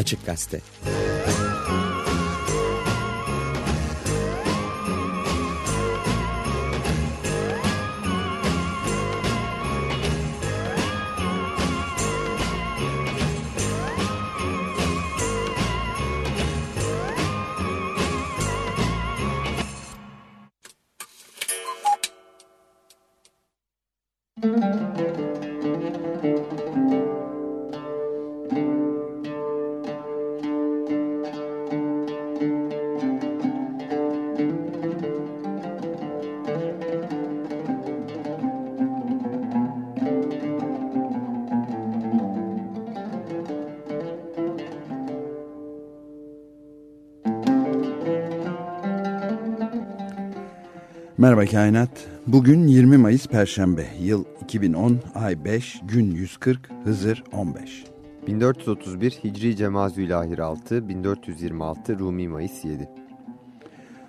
Açık Gazete. Merhaba Kainat. Bugün 20 Mayıs Perşembe. Yıl 2010, ay 5, gün 140, Hızır 15. 1431 Hicri Cemazülahir 6, 1426 Rumi Mayıs 7.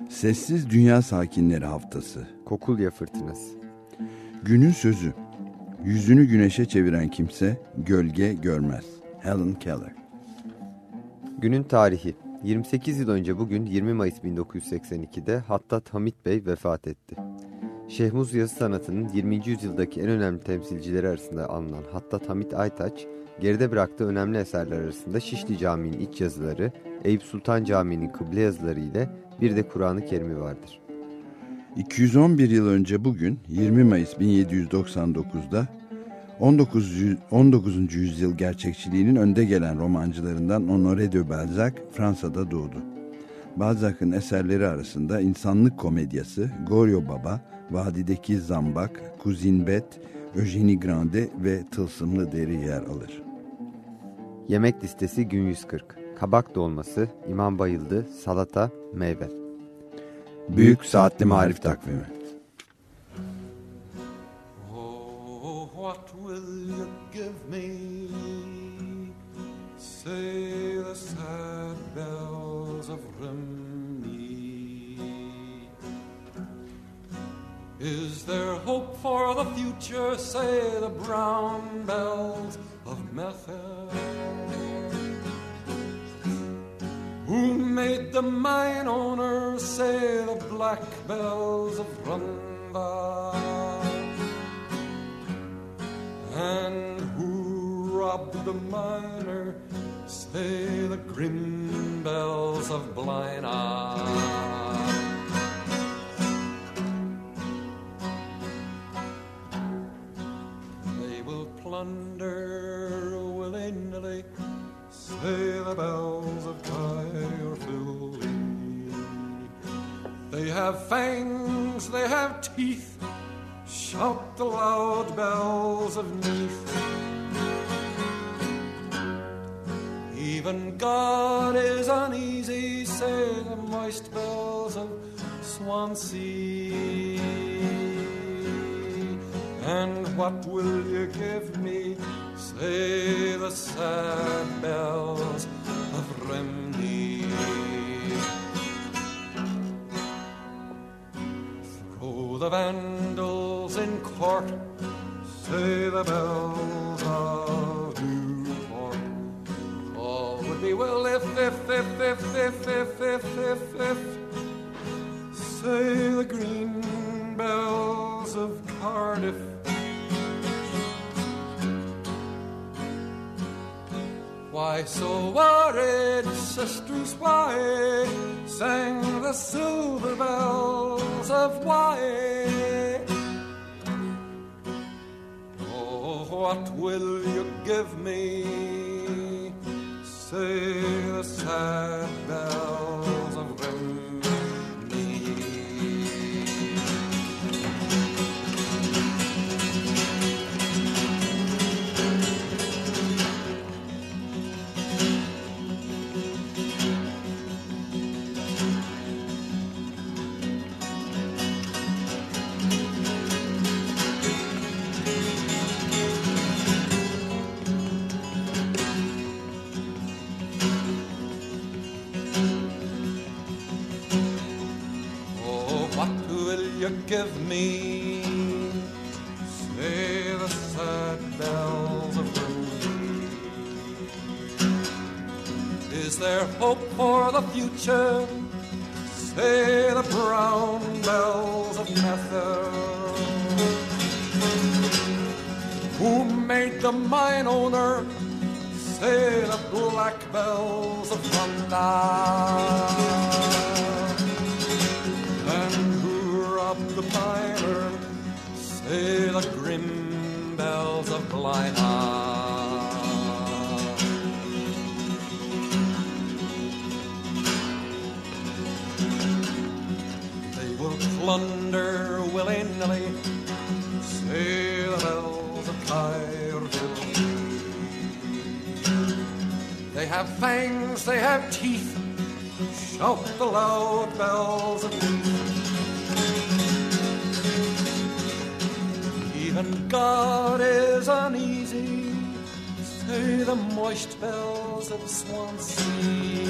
Sessiz Dünya Sakinleri Haftası. Kokulya Fırtınası. Günün sözü. Yüzünü güneşe çeviren kimse gölge görmez. Helen Keller. Günün tarihi. 28 yıl önce bugün 20 Mayıs 1982'de Hattat Hamit Bey vefat etti. Şehmuz yazı sanatının 20. yüzyıldaki en önemli temsilcileri arasında alınan Hattat Hamit Aytaç, geride bıraktığı önemli eserler arasında Şişli Camii'nin iç yazıları, Eyüp Sultan Camii'nin kıble yazıları ile bir de Kur'an-ı Kerim'i vardır. 211 yıl önce bugün 20 Mayıs 1799'da 19. 19. yüzyıl gerçekçiliğinin önde gelen romancılarından Honoré de Balzac Fransa'da doğdu. Balzac'ın eserleri arasında insanlık komedyası, Goryo Baba, Vadideki Zambak, Kuzin Bet, Eugenie Grande ve Tılsımlı Deri yer alır. Yemek listesi gün 140. Kabak dolması, imam bayıldı, salata, meyve. Büyük Saatli Marif Takvimi Say the sad bells of Rimini. Is there hope for the future? Say the brown bells of Method. Who made the mine owners say the black bells of Runda? And who robbed the miner? Say the grim bells of Blina. They will plunder willy-nilly, say the bells of Caerphilly. They have fangs, they have teeth, shout the loud bells of Neath. Even God is uneasy, say the moist bells of Swansea. And what will you give me? Say the sad bells of Remney. Throw the vandals in court, say the bells of Newport. All would be well if, if, if, if, if, if, if, if, if, say the green bells of Cardiff. Why so worried, sisters, why sang the silver bells of why? What will you give me? Say the sad bells you give me? Say the sad bells of Rimini. Is there hope for the future? Say the brown bells of Mather. Who made the mine owner? Say the black bells of Ronda. Say the grim bells of Blythe. plunder willy-nilly. Say the bells of Caerville. They have fangs, they have teeth. Shout the loud bells of Even God is uneasy. Say the moist bells of Swansea.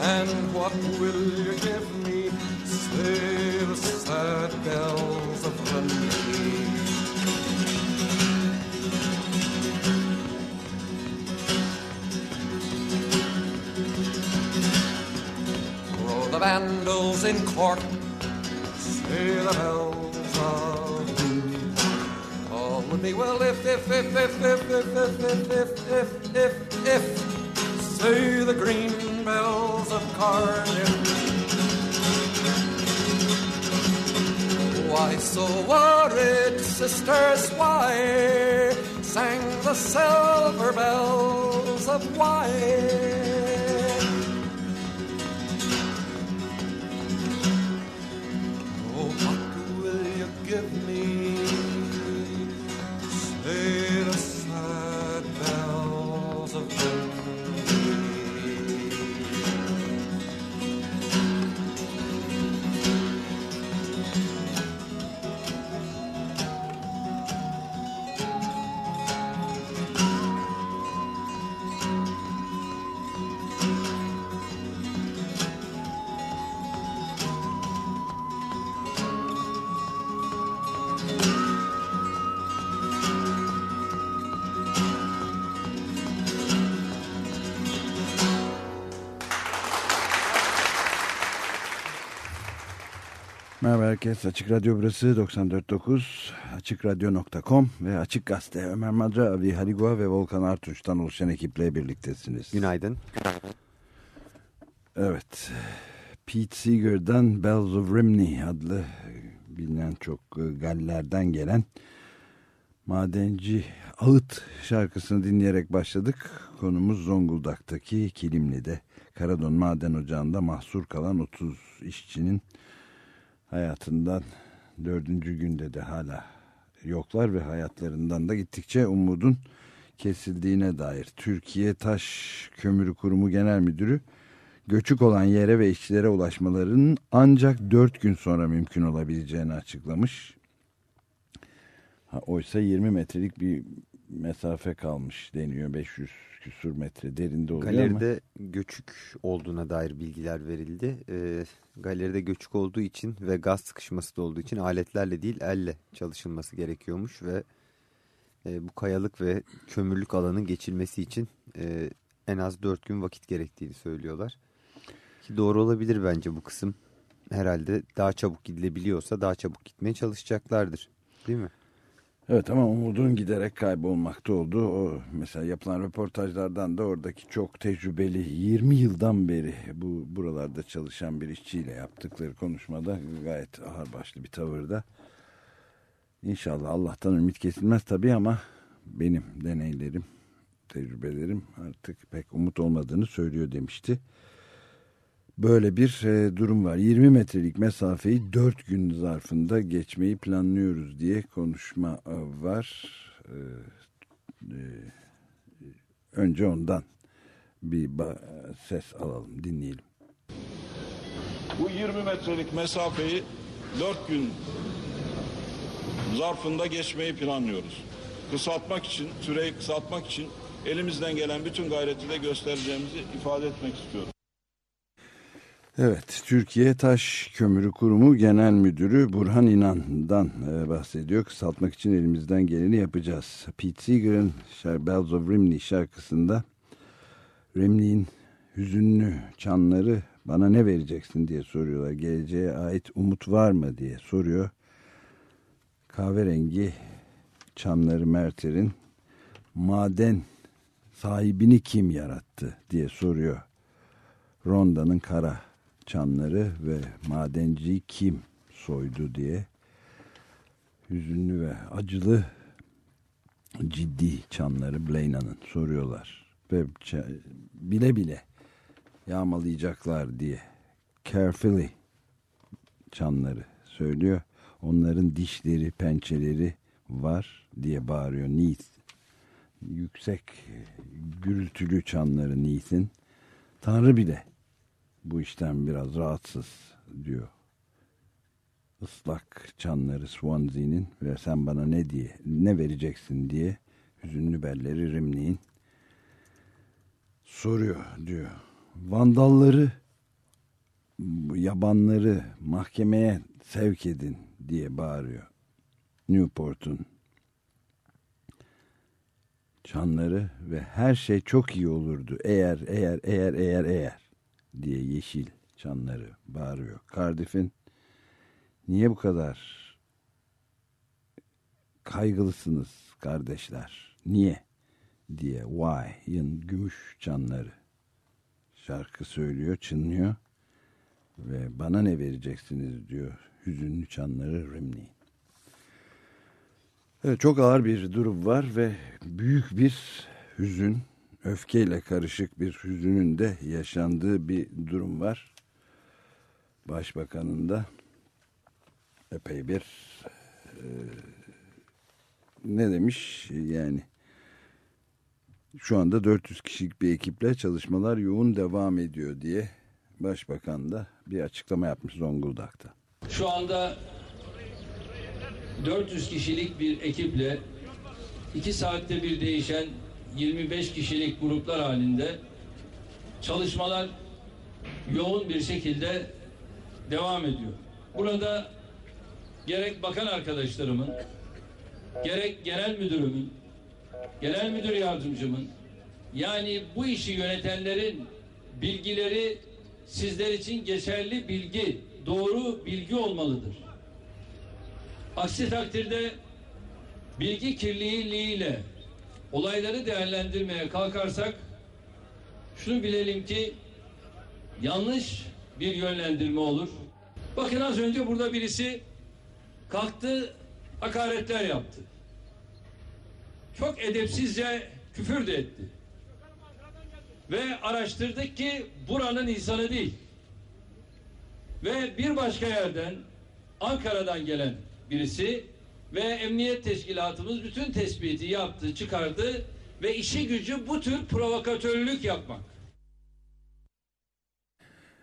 And what will you give me? Say the sad bells of Dundee. Throw the vandals in court. Say the bells of doom. All would be well if, if, if, if, if, if, if, if, if, if, if, if. Say the green bells of Cardiff. Why so worried, sisters? Why sang the silver bells of wine? Herkes. Açık Radyo burası 94.9 AçıkRadyo.com ve Açık Gazete Ömer Madra, Avi Haligua ve Volkan Artunç'tan oluşan ekiple birliktesiniz. Günaydın. Evet. Pete Seeger'dan Bells of Rimney adlı bilinen çok e, Galler'den gelen Madenci Ağıt şarkısını dinleyerek başladık. Konumuz Zonguldak'taki Kilimli'de Karadon Maden Ocağı'nda mahsur kalan 30 işçinin hayatından dördüncü günde de hala yoklar ve hayatlarından da gittikçe umudun kesildiğine dair. Türkiye Taş Kömürü Kurumu Genel Müdürü göçük olan yere ve işçilere ulaşmalarının ancak dört gün sonra mümkün olabileceğini açıklamış. Ha, oysa 20 metrelik bir mesafe kalmış deniyor. 500 küsur metre derinde oluyor ama. Galeride göçük olduğuna dair bilgiler verildi. Ee, galeride göçük olduğu için ve gaz sıkışması da olduğu için aletlerle değil elle çalışılması gerekiyormuş ve e, bu kayalık ve kömürlük alanın geçilmesi için e, en az 4 gün vakit gerektiğini söylüyorlar. Ki doğru olabilir bence bu kısım. Herhalde daha çabuk gidilebiliyorsa daha çabuk gitmeye çalışacaklardır. Değil mi? Evet ama umudun giderek kaybolmakta olduğu o mesela yapılan röportajlardan da oradaki çok tecrübeli 20 yıldan beri bu buralarda çalışan bir işçiyle yaptıkları konuşmada gayet ağırbaşlı bir tavırda. İnşallah Allah'tan ümit kesilmez tabii ama benim deneylerim, tecrübelerim artık pek umut olmadığını söylüyor demişti. Böyle bir e, durum var. 20 metrelik mesafeyi 4 gün zarfında geçmeyi planlıyoruz diye konuşma e, var. E, önce ondan bir ses alalım, dinleyelim. Bu 20 metrelik mesafeyi 4 gün zarfında geçmeyi planlıyoruz. Kısaltmak için, süreyi kısaltmak için elimizden gelen bütün gayreti de göstereceğimizi ifade etmek istiyorum. Evet, Türkiye Taş Kömürü Kurumu Genel Müdürü Burhan İnan'dan e, bahsediyor. Kısaltmak için elimizden geleni yapacağız. Pete Seeger'ın Bells of Rimney şarkısında Remli'nin hüzünlü çanları bana ne vereceksin diye soruyorlar. Geleceğe ait umut var mı diye soruyor. Kahverengi çanları Merter'in maden sahibini kim yarattı diye soruyor. Ronda'nın kara çanları ve madenciyi kim soydu diye hüzünlü ve acılı ciddi çanları Blayna'nın soruyorlar. Ve bile bile yağmalayacaklar diye carefully çanları söylüyor. Onların dişleri, pençeleri var diye bağırıyor Neath. Yüksek gürültülü çanları Neath'in. Tanrı bile bu işten biraz rahatsız diyor. Islak çanları Swansea'nin ve sen bana ne diye ne vereceksin diye hüzünlü belleri Rimni'nin soruyor diyor. Vandalları yabanları mahkemeye sevk edin diye bağırıyor. Newport'un çanları ve her şey çok iyi olurdu eğer eğer eğer eğer eğer diye yeşil çanları bağırıyor. Cardiff'in niye bu kadar kaygılısınız kardeşler? Niye? diye Why'ın gümüş çanları şarkı söylüyor, çınlıyor ve bana ne vereceksiniz diyor hüzünlü çanları Rimni. Evet, çok ağır bir durum var ve büyük bir hüzün, öfkeyle karışık bir hüzünün de yaşandığı bir durum var. Başbakanın da epey bir e, ne demiş yani şu anda 400 kişilik bir ekiple çalışmalar yoğun devam ediyor diye Başbakan da bir açıklama yapmış Zonguldak'ta. Şu anda 400 kişilik bir ekiple 2 saatte bir değişen 25 kişilik gruplar halinde çalışmalar yoğun bir şekilde devam ediyor. Burada gerek bakan arkadaşlarımın, gerek genel müdürümün, genel müdür yardımcımın, yani bu işi yönetenlerin bilgileri sizler için geçerli bilgi, doğru bilgi olmalıdır. Aksi takdirde bilgi kirliliğiyle olayları değerlendirmeye kalkarsak şunu bilelim ki yanlış bir yönlendirme olur. Bakın az önce burada birisi kalktı hakaretler yaptı. Çok edepsizce küfür de etti. Ve araştırdık ki buranın insanı değil. Ve bir başka yerden Ankara'dan gelen birisi ve emniyet teşkilatımız bütün tespiti yaptı, çıkardı ve işi gücü bu tür provokatörlük yapmak.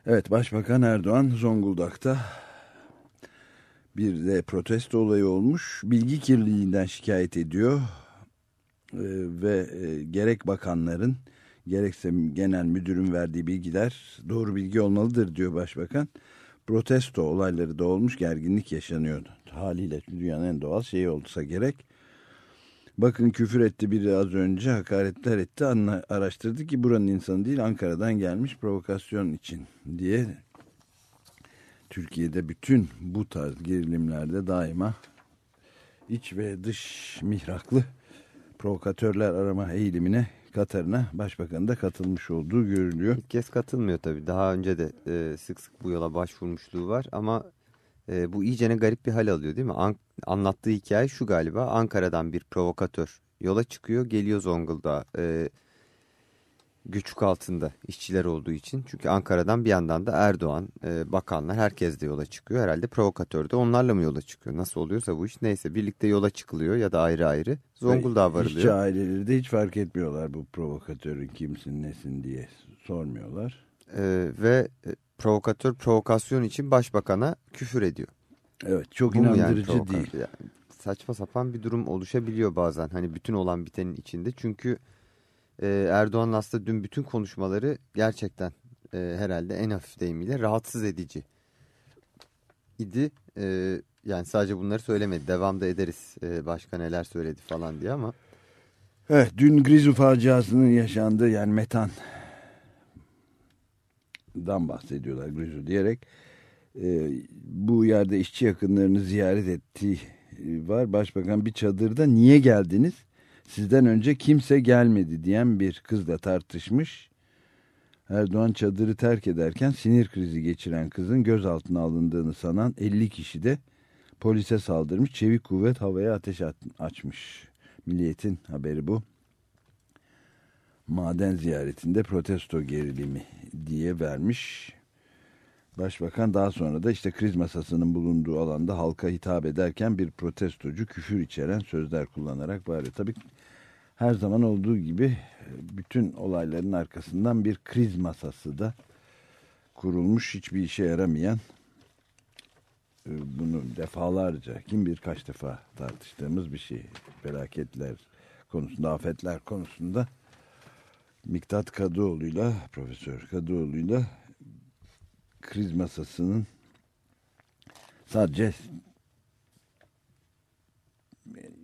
Evet Başbakan Erdoğan Zonguldak'ta bir de protesto olayı olmuş. Bilgi kirliliğinden şikayet ediyor ee, ve e, gerek bakanların gerekse genel müdürün verdiği bilgiler doğru bilgi olmalıdır diyor başbakan. Protesto olayları da olmuş gerginlik yaşanıyordu. Haliyle dünyanın en doğal şeyi olsa gerek. Bakın küfür etti biri az önce hakaretler etti Anla, araştırdı ki buranın insanı değil Ankara'dan gelmiş provokasyon için diye Türkiye'de bütün bu tarz gerilimlerde daima iç ve dış mihraklı provokatörler arama eğilimine Katar'ına başbakanın da katılmış olduğu görülüyor. İlk kez katılmıyor tabii. Daha önce de e, sık sık bu yola başvurmuşluğu var ama e, bu iyicene garip bir hal alıyor değil mi? An anlattığı hikaye şu galiba. Ankara'dan bir provokatör yola çıkıyor, geliyor Zonguldak'a. E, güçlük altında işçiler olduğu için. Çünkü Ankara'dan bir yandan da Erdoğan, e, bakanlar herkes de yola çıkıyor. Herhalde provokatör de onlarla mı yola çıkıyor? Nasıl oluyorsa bu iş neyse birlikte yola çıkılıyor ya da ayrı ayrı. Zonguldak'a varılıyor. İşçi aileleri de hiç fark etmiyorlar bu provokatörün kimsin nesin diye sormuyorlar. E, ve provokatör provokasyon için başbakana küfür ediyor. Evet çok Bu inandırıcı yani değil. Yani saçma sapan bir durum oluşabiliyor bazen. Hani bütün olan bitenin içinde. Çünkü e, Erdoğan'ın aslında dün bütün konuşmaları gerçekten e, herhalde en hafif deyimiyle rahatsız edici idi. E, yani sadece bunları söylemedi. Devamda ederiz e, başka neler söyledi falan diye ama. Evet dün Grizu faciasının yaşandığı yani metan dan bahsediyorlar Grizu diyerek. E, bu yerde işçi yakınlarını ziyaret ettiği e, var. Başbakan bir çadırda niye geldiniz? Sizden önce kimse gelmedi diyen bir kızla tartışmış. Erdoğan çadırı terk ederken sinir krizi geçiren kızın gözaltına alındığını sanan 50 kişi de polise saldırmış. Çevik kuvvet havaya ateş açmış. Milliyetin haberi bu. Maden ziyaretinde protesto gerilimi diye vermiş. Başbakan daha sonra da işte kriz masasının bulunduğu alanda halka hitap ederken bir protestocu küfür içeren sözler kullanarak bağırıyor. Tabii her zaman olduğu gibi bütün olayların arkasından bir kriz masası da kurulmuş hiçbir işe yaramayan bunu defalarca kim birkaç defa tartıştığımız bir şey felaketler konusunda afetler konusunda Miktat Kadıoğlu'yla Profesör Kadıoğlu'yla kriz masasının sadece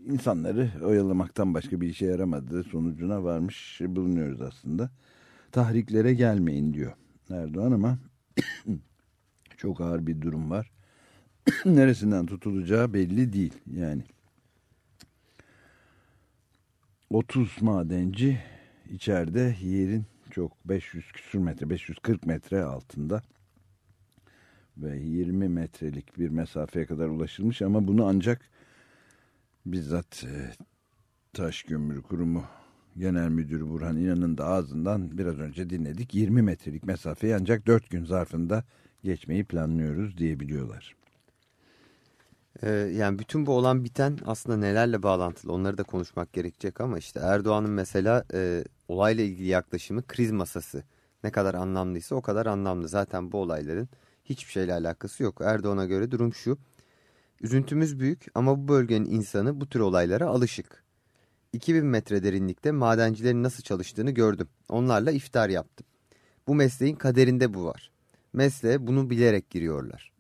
insanları oyalamaktan başka bir işe yaramadığı sonucuna varmış bulunuyoruz aslında. Tahriklere gelmeyin diyor Erdoğan ama çok ağır bir durum var. Neresinden tutulacağı belli değil yani. 30 madenci içeride yerin çok 500 küsür metre 540 metre altında ve 20 metrelik bir mesafeye kadar ulaşılmış ama bunu ancak bizzat e, Taş Kömürü Kurumu Genel Müdürü Burhan İnan'ın da ağzından biraz önce dinledik. 20 metrelik mesafeyi ancak 4 gün zarfında geçmeyi planlıyoruz diyebiliyorlar. Ee, yani bütün bu olan biten aslında nelerle bağlantılı onları da konuşmak gerekecek ama işte Erdoğan'ın mesela e, olayla ilgili yaklaşımı kriz masası ne kadar anlamlıysa o kadar anlamlı. Zaten bu olayların hiçbir şeyle alakası yok. Erdoğan'a göre durum şu. Üzüntümüz büyük ama bu bölgenin insanı bu tür olaylara alışık. 2000 metre derinlikte madencilerin nasıl çalıştığını gördüm. Onlarla iftar yaptım. Bu mesleğin kaderinde bu var. Mesleğe bunu bilerek giriyorlar.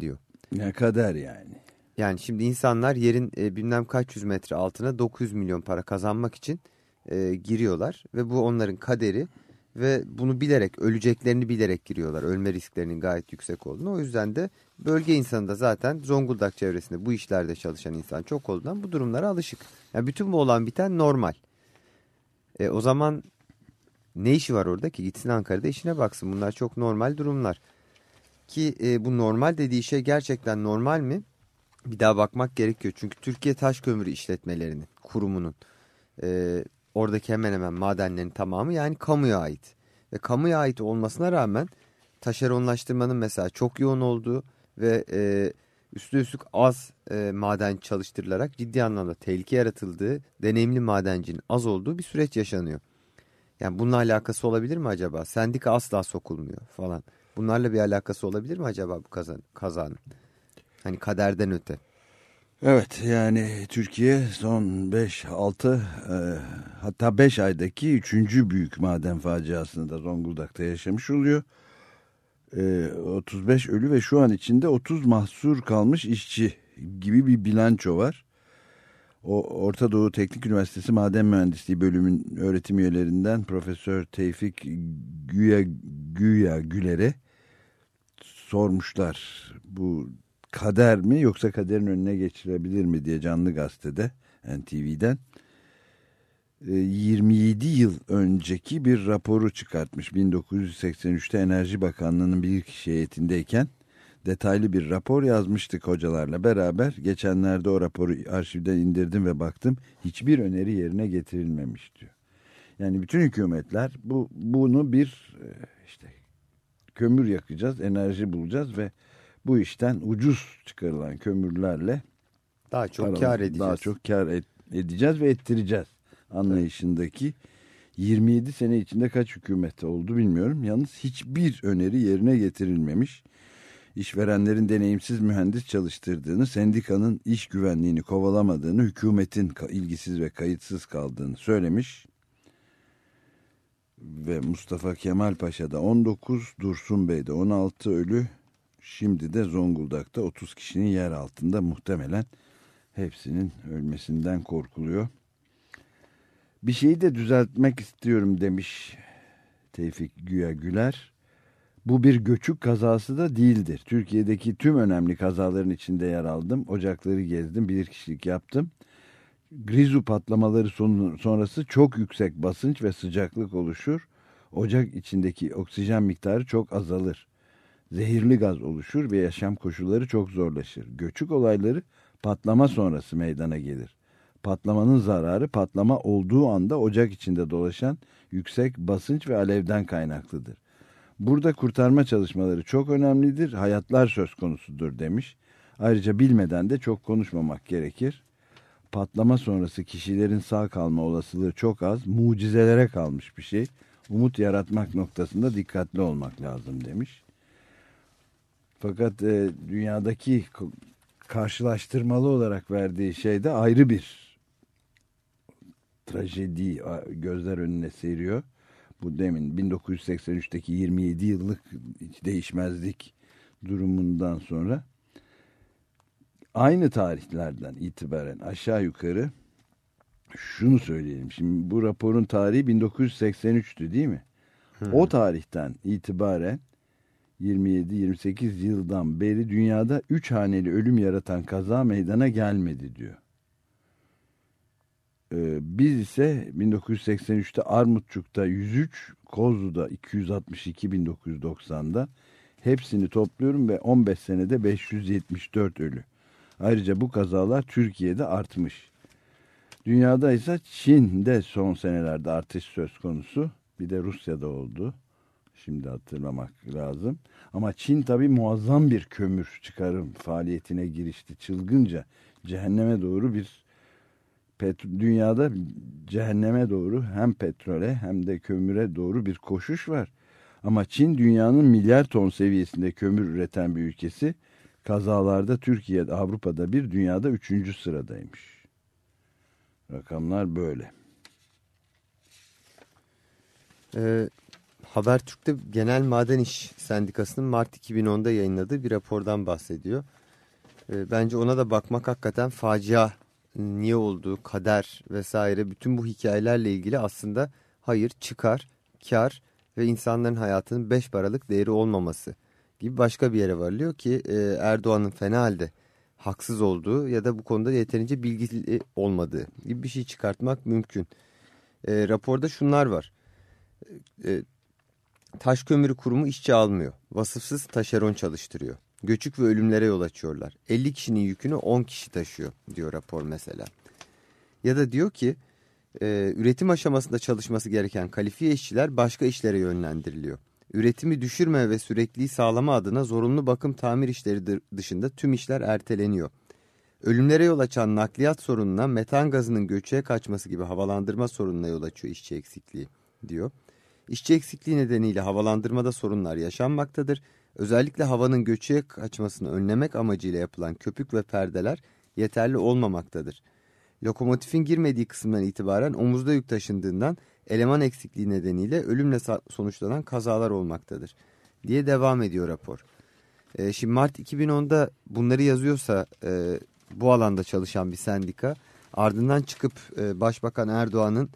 Diyor. Ne kader yani. Yani şimdi insanlar yerin e, bilmem kaç yüz metre altına 900 milyon para kazanmak için e, giriyorlar. Ve bu onların kaderi ve bunu bilerek öleceklerini bilerek giriyorlar. Ölme risklerinin gayet yüksek olduğunu. O yüzden de bölge insanı da zaten Zonguldak çevresinde bu işlerde çalışan insan çok olduğundan bu durumlara alışık. Yani bütün bu olan biten normal. E, o zaman ne işi var orada ki? Gitsin Ankara'da işine baksın. Bunlar çok normal durumlar. Ki e, bu normal dediği şey gerçekten normal mi? Bir daha bakmak gerekiyor. Çünkü Türkiye Taş Kömürü İşletmelerinin kurumunun e, oradaki hemen hemen madenlerin tamamı yani kamuya ait. Ve kamuya ait olmasına rağmen taşeronlaştırmanın mesela çok yoğun olduğu ve e, üstü üstlük az e, maden çalıştırılarak ciddi anlamda tehlike yaratıldığı, deneyimli madencinin az olduğu bir süreç yaşanıyor. Yani bununla alakası olabilir mi acaba? Sendika asla sokulmuyor falan. Bunlarla bir alakası olabilir mi acaba bu kazan, kazanın? Hani kaderden öte. Evet yani Türkiye son 5-6 e, hatta 5 aydaki 3. büyük maden faciasını da Zonguldak'ta yaşamış oluyor. E, 35 ölü ve şu an içinde 30 mahsur kalmış işçi gibi bir bilanço var. O Orta Doğu Teknik Üniversitesi Maden Mühendisliği bölümün öğretim üyelerinden Profesör Tevfik Güya, Güya Güler'e sormuşlar. Bu kader mi yoksa kaderin önüne geçirebilir mi diye canlı gazetede NTV'den 27 yıl önceki bir raporu çıkartmış 1983'te Enerji Bakanlığı'nın bir kişi heyetindeyken detaylı bir rapor yazmıştık hocalarla beraber. Geçenlerde o raporu arşivden indirdim ve baktım hiçbir öneri yerine getirilmemiş diyor. Yani bütün hükümetler bu bunu bir işte kömür yakacağız, enerji bulacağız ve bu işten ucuz çıkarılan kömürlerle daha çok paralı, kar edeceğiz. Daha çok kar et, edeceğiz ve ettireceğiz anlayışındaki 27 sene içinde kaç hükümet oldu bilmiyorum. Yalnız hiçbir öneri yerine getirilmemiş. İşverenlerin deneyimsiz mühendis çalıştırdığını, sendikanın iş güvenliğini kovalamadığını, hükümetin ilgisiz ve kayıtsız kaldığını söylemiş. Ve Mustafa Kemal Paşa'da 19, Dursun Bey'de 16 ölü, Şimdi de Zonguldak'ta 30 kişinin yer altında muhtemelen hepsinin ölmesinden korkuluyor. Bir şeyi de düzeltmek istiyorum demiş Tevfik Güya Güler. Bu bir göçük kazası da değildir. Türkiye'deki tüm önemli kazaların içinde yer aldım. Ocakları gezdim, bilirkişilik yaptım. Grizu patlamaları sonrası çok yüksek basınç ve sıcaklık oluşur. Ocak içindeki oksijen miktarı çok azalır. Zehirli gaz oluşur ve yaşam koşulları çok zorlaşır. Göçük olayları patlama sonrası meydana gelir. Patlamanın zararı patlama olduğu anda ocak içinde dolaşan yüksek basınç ve alevden kaynaklıdır. Burada kurtarma çalışmaları çok önemlidir, hayatlar söz konusudur demiş. Ayrıca bilmeden de çok konuşmamak gerekir. Patlama sonrası kişilerin sağ kalma olasılığı çok az, mucizelere kalmış bir şey. Umut yaratmak noktasında dikkatli olmak lazım demiş. Fakat e, dünyadaki karşılaştırmalı olarak verdiği şey de ayrı bir trajedi gözler önüne seriyor. Bu demin 1983'teki 27 yıllık değişmezlik durumundan sonra aynı tarihlerden itibaren aşağı yukarı şunu söyleyelim. Şimdi bu raporun tarihi 1983'tü değil mi? Hmm. O tarihten itibaren 27-28 yıldan beri dünyada 3 haneli ölüm yaratan kaza meydana gelmedi diyor. Ee, biz ise 1983'te Armutçuk'ta 103, Kozlu'da 262 1990'da hepsini topluyorum ve 15 senede 574 ölü. Ayrıca bu kazalar Türkiye'de artmış. Dünyada ise Çin'de son senelerde artış söz konusu. Bir de Rusya'da oldu. Şimdi hatırlamak lazım. Ama Çin tabi muazzam bir kömür çıkarım faaliyetine girişti. Çılgınca cehenneme doğru bir dünyada cehenneme doğru hem petrole hem de kömüre doğru bir koşuş var. Ama Çin dünyanın milyar ton seviyesinde kömür üreten bir ülkesi. Kazalarda Türkiye'de, Avrupa'da bir, dünyada üçüncü sıradaymış. Rakamlar böyle. Ee, Habertürk'te Genel Maden İş Sendikası'nın Mart 2010'da yayınladığı bir rapordan bahsediyor. Ee, bence ona da bakmak hakikaten facia niye olduğu, kader vesaire bütün bu hikayelerle ilgili aslında hayır, çıkar, kar ve insanların hayatının beş paralık değeri olmaması gibi başka bir yere varılıyor ki e, Erdoğan'ın fena halde haksız olduğu ya da bu konuda yeterince bilgili olmadığı gibi bir şey çıkartmak mümkün. E, raporda şunlar var. E, taş kömürü kurumu işçi almıyor. Vasıfsız taşeron çalıştırıyor. Göçük ve ölümlere yol açıyorlar. 50 kişinin yükünü 10 kişi taşıyor diyor rapor mesela. Ya da diyor ki e, üretim aşamasında çalışması gereken kalifiye işçiler başka işlere yönlendiriliyor. Üretimi düşürme ve sürekliliği sağlama adına zorunlu bakım tamir işleri dışında tüm işler erteleniyor. Ölümlere yol açan nakliyat sorununa metan gazının göçeye kaçması gibi havalandırma sorununa yol açıyor işçi eksikliği diyor. İşçi eksikliği nedeniyle havalandırmada sorunlar yaşanmaktadır Özellikle havanın göçüye kaçmasını önlemek amacıyla yapılan köpük ve perdeler yeterli olmamaktadır. Lokomotifin girmediği kısımdan itibaren omuzda yük taşındığından eleman eksikliği nedeniyle ölümle sonuçlanan kazalar olmaktadır. Diye devam ediyor rapor. E, şimdi Mart 2010'da bunları yazıyorsa e, bu alanda çalışan bir sendika ardından çıkıp e, Başbakan Erdoğan'ın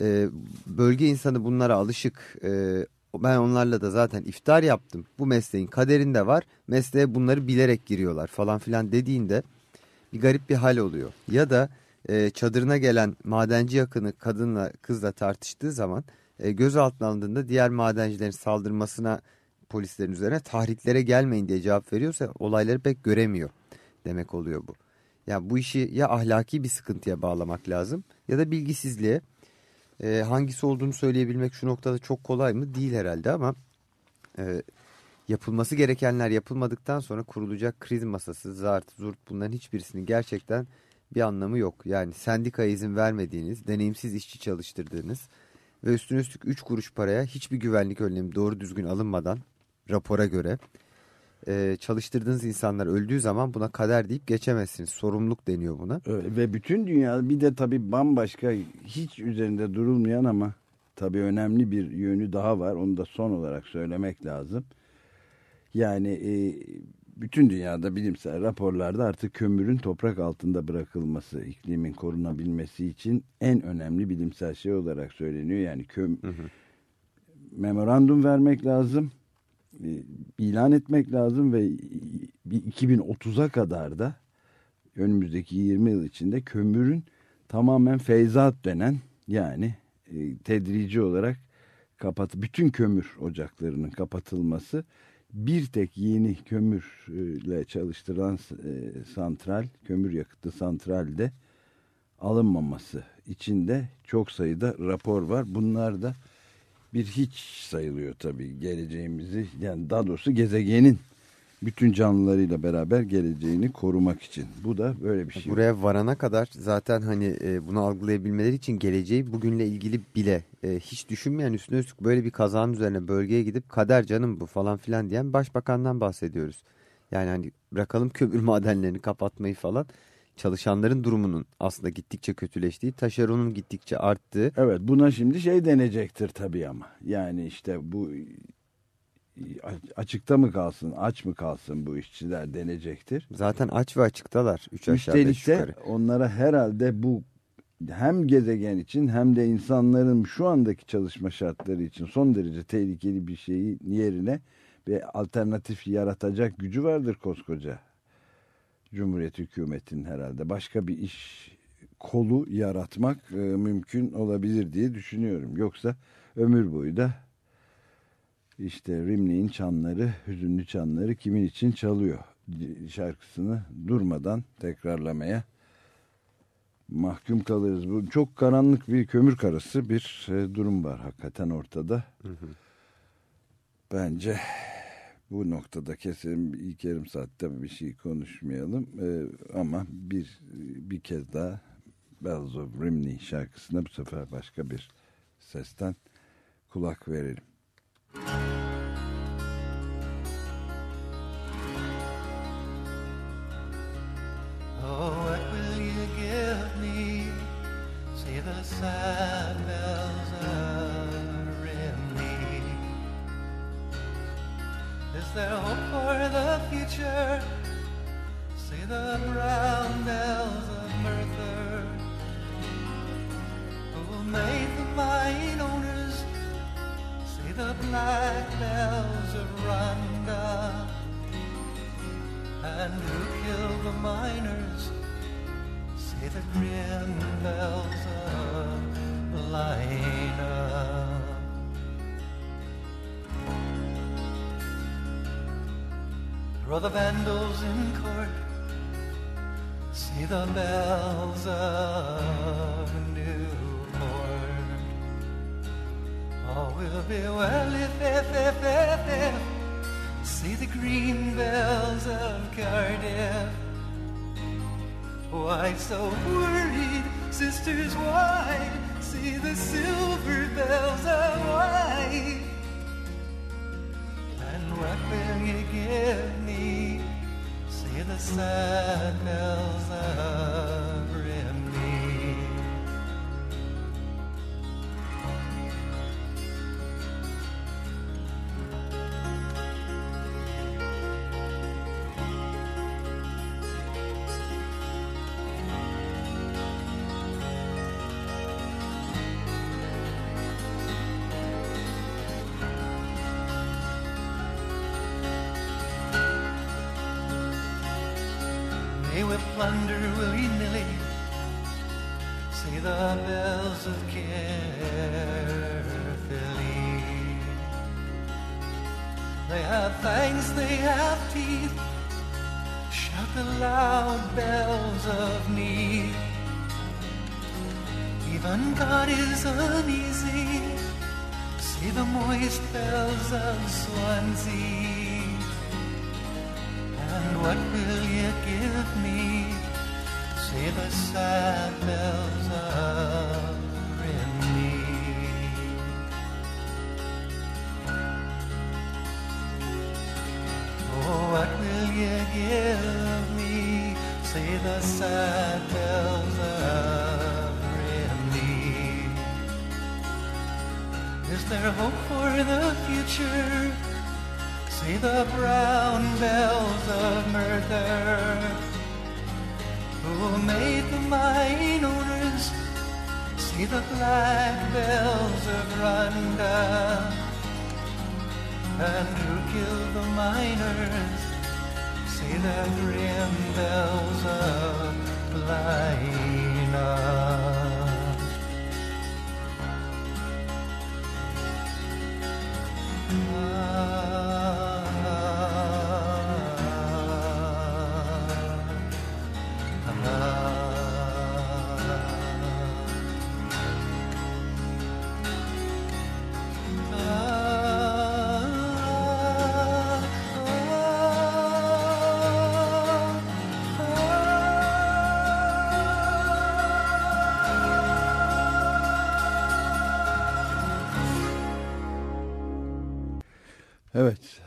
e, bölge insanı bunlara alışık e, ben onlarla da zaten iftar yaptım. Bu mesleğin kaderinde var. Mesleğe bunları bilerek giriyorlar falan filan dediğinde bir garip bir hal oluyor. Ya da e, çadırına gelen madenci yakını kadınla kızla tartıştığı zaman e, gözaltına alındığında diğer madencilerin saldırmasına polislerin üzerine tahriklere gelmeyin diye cevap veriyorsa olayları pek göremiyor demek oluyor bu. Ya yani bu işi ya ahlaki bir sıkıntıya bağlamak lazım ya da bilgisizliğe e, hangisi olduğunu söyleyebilmek şu noktada çok kolay mı? Değil herhalde ama e, yapılması gerekenler yapılmadıktan sonra kurulacak kriz masası, zart, zurt bunların hiçbirisinin gerçekten bir anlamı yok. Yani sendikaya izin vermediğiniz, deneyimsiz işçi çalıştırdığınız ve üstüne üstlük 3 kuruş paraya hiçbir güvenlik önlemi doğru düzgün alınmadan rapora göre e, çalıştırdığınız insanlar öldüğü zaman buna kader deyip geçemezsiniz. Sorumluluk deniyor buna. Öyle. Ve bütün dünya bir de tabii bambaşka hiç üzerinde durulmayan ama tabii önemli bir yönü daha var. Onu da son olarak söylemek lazım. Yani e, bütün dünyada bilimsel raporlarda artık kömürün toprak altında bırakılması, iklimin korunabilmesi için en önemli bilimsel şey olarak söyleniyor. Yani köm hı hı. memorandum vermek lazım ilan etmek lazım ve 2030'a kadar da önümüzdeki 20 yıl içinde kömürün tamamen feyzat denen yani e, tedrici olarak kapat bütün kömür ocaklarının kapatılması bir tek yeni kömürle çalıştırılan e, santral kömür yakıtlı santralde alınmaması içinde çok sayıda rapor var. Bunlar da bir hiç sayılıyor tabii geleceğimizi yani daha doğrusu gezegenin bütün canlılarıyla beraber geleceğini korumak için. Bu da böyle bir şey. Buraya varana kadar zaten hani e, bunu algılayabilmeleri için geleceği bugünle ilgili bile e, hiç düşünmeyen üstüne üstlük böyle bir kazanın üzerine bölgeye gidip kader canım bu falan filan diyen başbakandan bahsediyoruz. Yani hani bırakalım kömür madenlerini kapatmayı falan çalışanların durumunun aslında gittikçe kötüleştiği, taşeronun gittikçe arttığı. Evet buna şimdi şey denecektir tabii ama. Yani işte bu açıkta mı kalsın, aç mı kalsın bu işçiler denecektir. Zaten aç ve açıktalar. Üç aşağı Üstelik yukarı. de onlara herhalde bu hem gezegen için hem de insanların şu andaki çalışma şartları için son derece tehlikeli bir şeyi yerine bir alternatif yaratacak gücü vardır koskoca Cumhuriyet hükümetinin herhalde. Başka bir iş kolu yaratmak e, mümkün olabilir diye düşünüyorum. Yoksa ömür boyu da işte Rimli'nin çanları, hüzünlü çanları kimin için çalıyor şarkısını durmadan tekrarlamaya mahkum kalırız. Bu çok karanlık bir kömür karası bir e, durum var hakikaten ortada. Hı hı. Bence bu noktada kesin ilk yarım saatte bir şey konuşmayalım ee, ama bir bir kez daha Bells of Rimney şarkısına bu sefer başka bir sesten kulak verelim. Oh,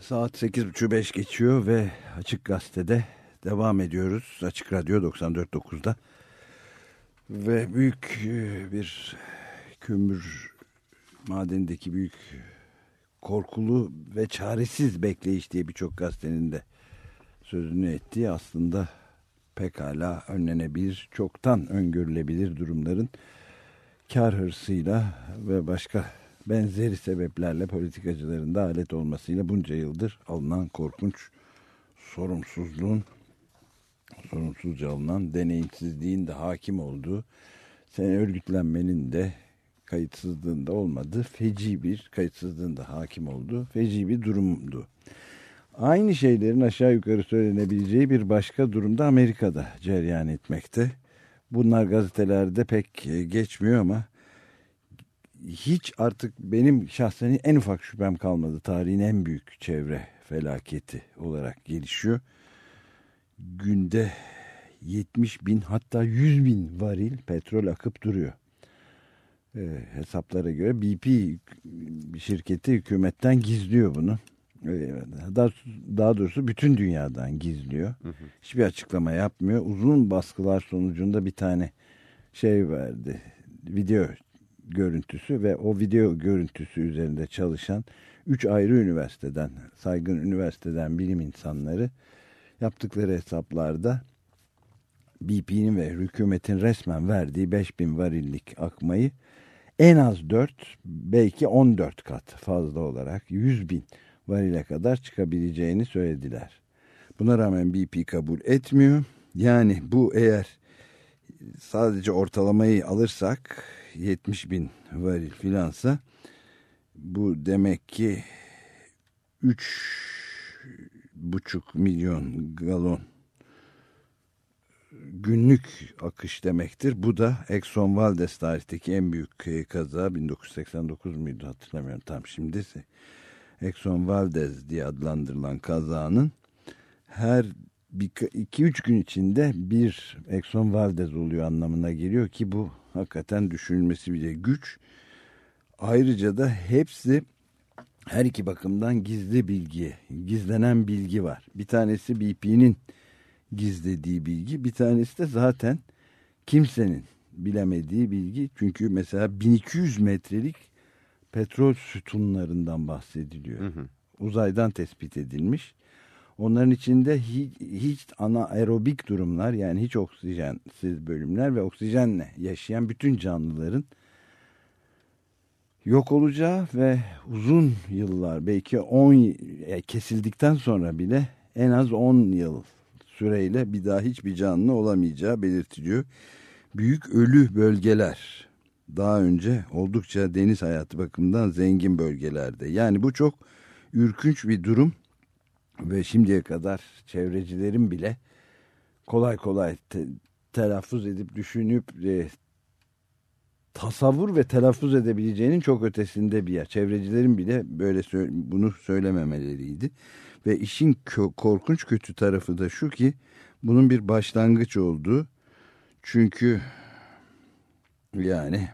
saat 8.30 geçiyor ve Açık Gazete'de devam ediyoruz. Açık Radyo 94.9'da ve büyük e, bir kömür madenindeki büyük korkulu ve çaresiz bekleyiş diye birçok gazetenin de sözünü ettiği aslında pekala önlenebilir, çoktan öngörülebilir durumların kar hırsıyla ve başka benzeri sebeplerle politikacıların da alet olmasıyla bunca yıldır alınan korkunç sorumsuzluğun sorumsuzca alınan deneyimsizliğin de hakim olduğu sen örgütlenmenin de kayıtsızlığında olmadığı feci bir kayıtsızlığın da hakim olduğu feci bir durumdu. Aynı şeylerin aşağı yukarı söylenebileceği bir başka durumda Amerika'da cereyan etmekte. Bunlar gazetelerde pek e, geçmiyor ama hiç artık benim şahsen en ufak şüphem kalmadı. Tarihin en büyük çevre felaketi olarak gelişiyor. Günde 70 bin hatta 100 bin varil petrol akıp duruyor. Ee, hesaplara göre BP şirketi hükümetten gizliyor bunu. Ee, Daha, daha doğrusu bütün dünyadan gizliyor. Hiçbir açıklama yapmıyor. Uzun baskılar sonucunda bir tane şey verdi. Video görüntüsü ve o video görüntüsü üzerinde çalışan üç ayrı üniversiteden, saygın üniversiteden bilim insanları yaptıkları hesaplarda BP'nin ve hükümetin resmen verdiği 5000 varillik akmayı en az 4 belki 14 kat fazla olarak 100 bin varile kadar çıkabileceğini söylediler. Buna rağmen BP kabul etmiyor. Yani bu eğer sadece ortalamayı alırsak 70 bin varil filansa bu demek ki 3 buçuk milyon galon günlük akış demektir. Bu da Exxon Valdez tarihteki en büyük kaza 1989 muydu hatırlamıyorum tam şimdi. Exxon Valdez diye adlandırılan kazanın her 2-3 gün içinde bir Exxon Valdez oluyor anlamına geliyor ki bu hakikaten düşünülmesi bile güç. Ayrıca da hepsi her iki bakımdan gizli bilgi, gizlenen bilgi var. Bir tanesi BP'nin gizlediği bilgi, bir tanesi de zaten kimsenin bilemediği bilgi. Çünkü mesela 1200 metrelik petrol sütunlarından bahsediliyor. Hı hı. Uzaydan tespit edilmiş. Onların içinde hiç, hiç anaerobik durumlar yani hiç oksijensiz bölümler ve oksijenle yaşayan bütün canlıların yok olacağı ve uzun yıllar belki 10 kesildikten sonra bile en az 10 yıl süreyle bir daha hiçbir canlı olamayacağı belirtiliyor. Büyük ölü bölgeler daha önce oldukça deniz hayatı bakımından zengin bölgelerde. Yani bu çok ürkünç bir durum ve şimdiye kadar çevrecilerin bile kolay kolay te telaffuz edip düşünüp e, tasavvur ve telaffuz edebileceğinin çok ötesinde bir yer. Çevrecilerin bile böyle sö bunu söylememeleriydi. Ve işin korkunç kötü tarafı da şu ki bunun bir başlangıç olduğu. Çünkü yani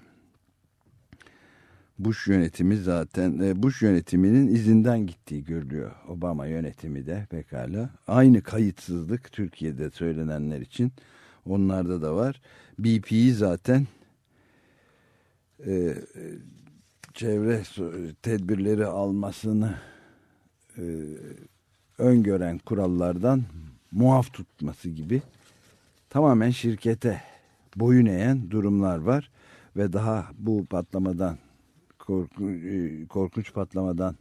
Bush yönetimi zaten Bush yönetiminin izinden gittiği görülüyor. Obama yönetimi de pekala. Aynı kayıtsızlık Türkiye'de söylenenler için onlarda da var. BP'yi zaten e, çevre tedbirleri almasını e, öngören kurallardan muaf tutması gibi tamamen şirkete boyun eğen durumlar var ve daha bu patlamadan korkunç, korkunç patlamadan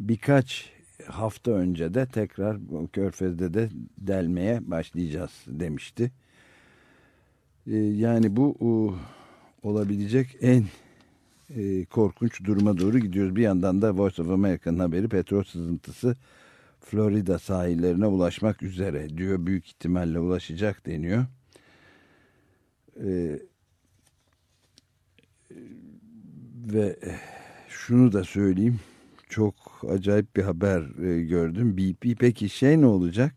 birkaç hafta önce de tekrar Körfez'de de delmeye başlayacağız demişti. E, yani bu olabilecek en e, korkunç duruma doğru gidiyoruz. Bir yandan da Voice of America'nın haberi petrol sızıntısı Florida sahillerine ulaşmak üzere diyor. Büyük ihtimalle ulaşacak deniyor. Ve şunu da söyleyeyim. Çok acayip bir haber e, gördüm. BP peki şey ne olacak?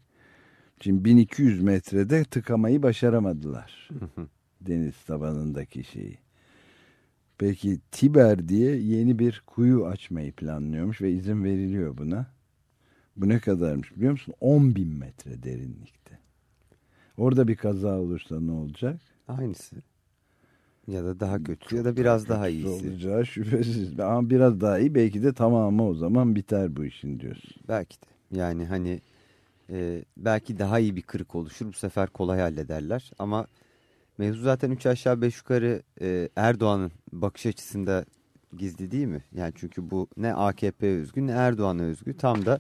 Şimdi 1200 metrede tıkamayı başaramadılar. Deniz tabanındaki şeyi. Peki Tiber diye yeni bir kuyu açmayı planlıyormuş ve izin veriliyor buna. Bu ne kadarmış biliyor musun? 10 bin metre derinlikte. Orada bir kaza olursa ne olacak? Aynısı. Ya da daha kötü ya da biraz daha Kötüsü iyisi. Olacağı şüphesiz. Ama biraz daha iyi belki de tamamı o zaman biter bu işin diyorsun. Belki de. Yani hani e, belki daha iyi bir kırık oluşur. Bu sefer kolay hallederler. Ama mevzu zaten 3 aşağı 5 yukarı e, Erdoğan'ın bakış açısında gizli değil mi? Yani çünkü bu ne AKP'ye özgü ne Erdoğan'a özgü. Tam da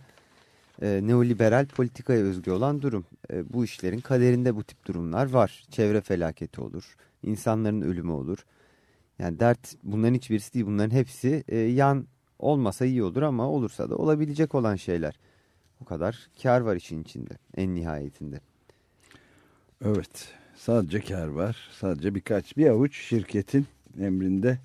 e, neoliberal politikaya özgü olan durum. E, bu işlerin kaderinde bu tip durumlar var. Çevre felaketi olur. İnsanların ölümü olur. Yani dert bunların hiçbirisi değil. Bunların hepsi e, yan olmasa iyi olur ama olursa da olabilecek olan şeyler. O kadar kar var işin içinde en nihayetinde. Evet. Sadece kar var. Sadece birkaç bir avuç şirketin emrinde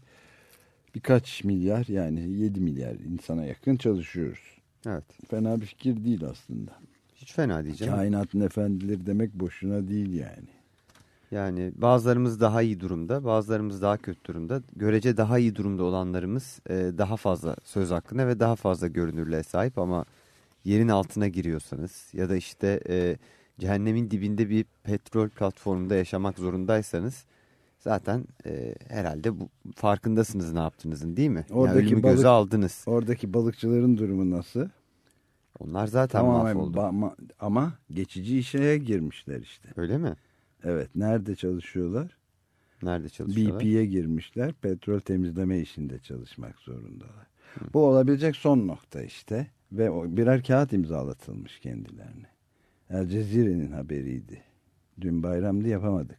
birkaç milyar yani 7 milyar insana yakın çalışıyoruz. Evet. Fena bir fikir değil aslında. Hiç fena diyeceğim. Kainatın efendileri demek boşuna değil yani. Yani bazılarımız daha iyi durumda, bazılarımız daha kötü durumda. Görece daha iyi durumda olanlarımız e, daha fazla söz hakkına ve daha fazla görünürlüğe sahip ama yerin altına giriyorsanız ya da işte e, cehennemin dibinde bir petrol platformunda yaşamak zorundaysanız zaten e, herhalde bu farkındasınız ne yaptığınızın değil mi? Oradaki yani ölümü balık- göze aldınız. Oradaki balıkçıların durumu nasıl? Onlar zaten Tamamen mahvoldu. ba- ama geçici işe girmişler işte. Öyle mi? Evet. Nerede çalışıyorlar? Nerede çalışıyorlar? BP'ye girmişler. Petrol temizleme işinde çalışmak zorundalar. Bu olabilecek son nokta işte. Ve birer kağıt imzalatılmış kendilerine. El Cezire'nin haberiydi. Dün bayramda yapamadık.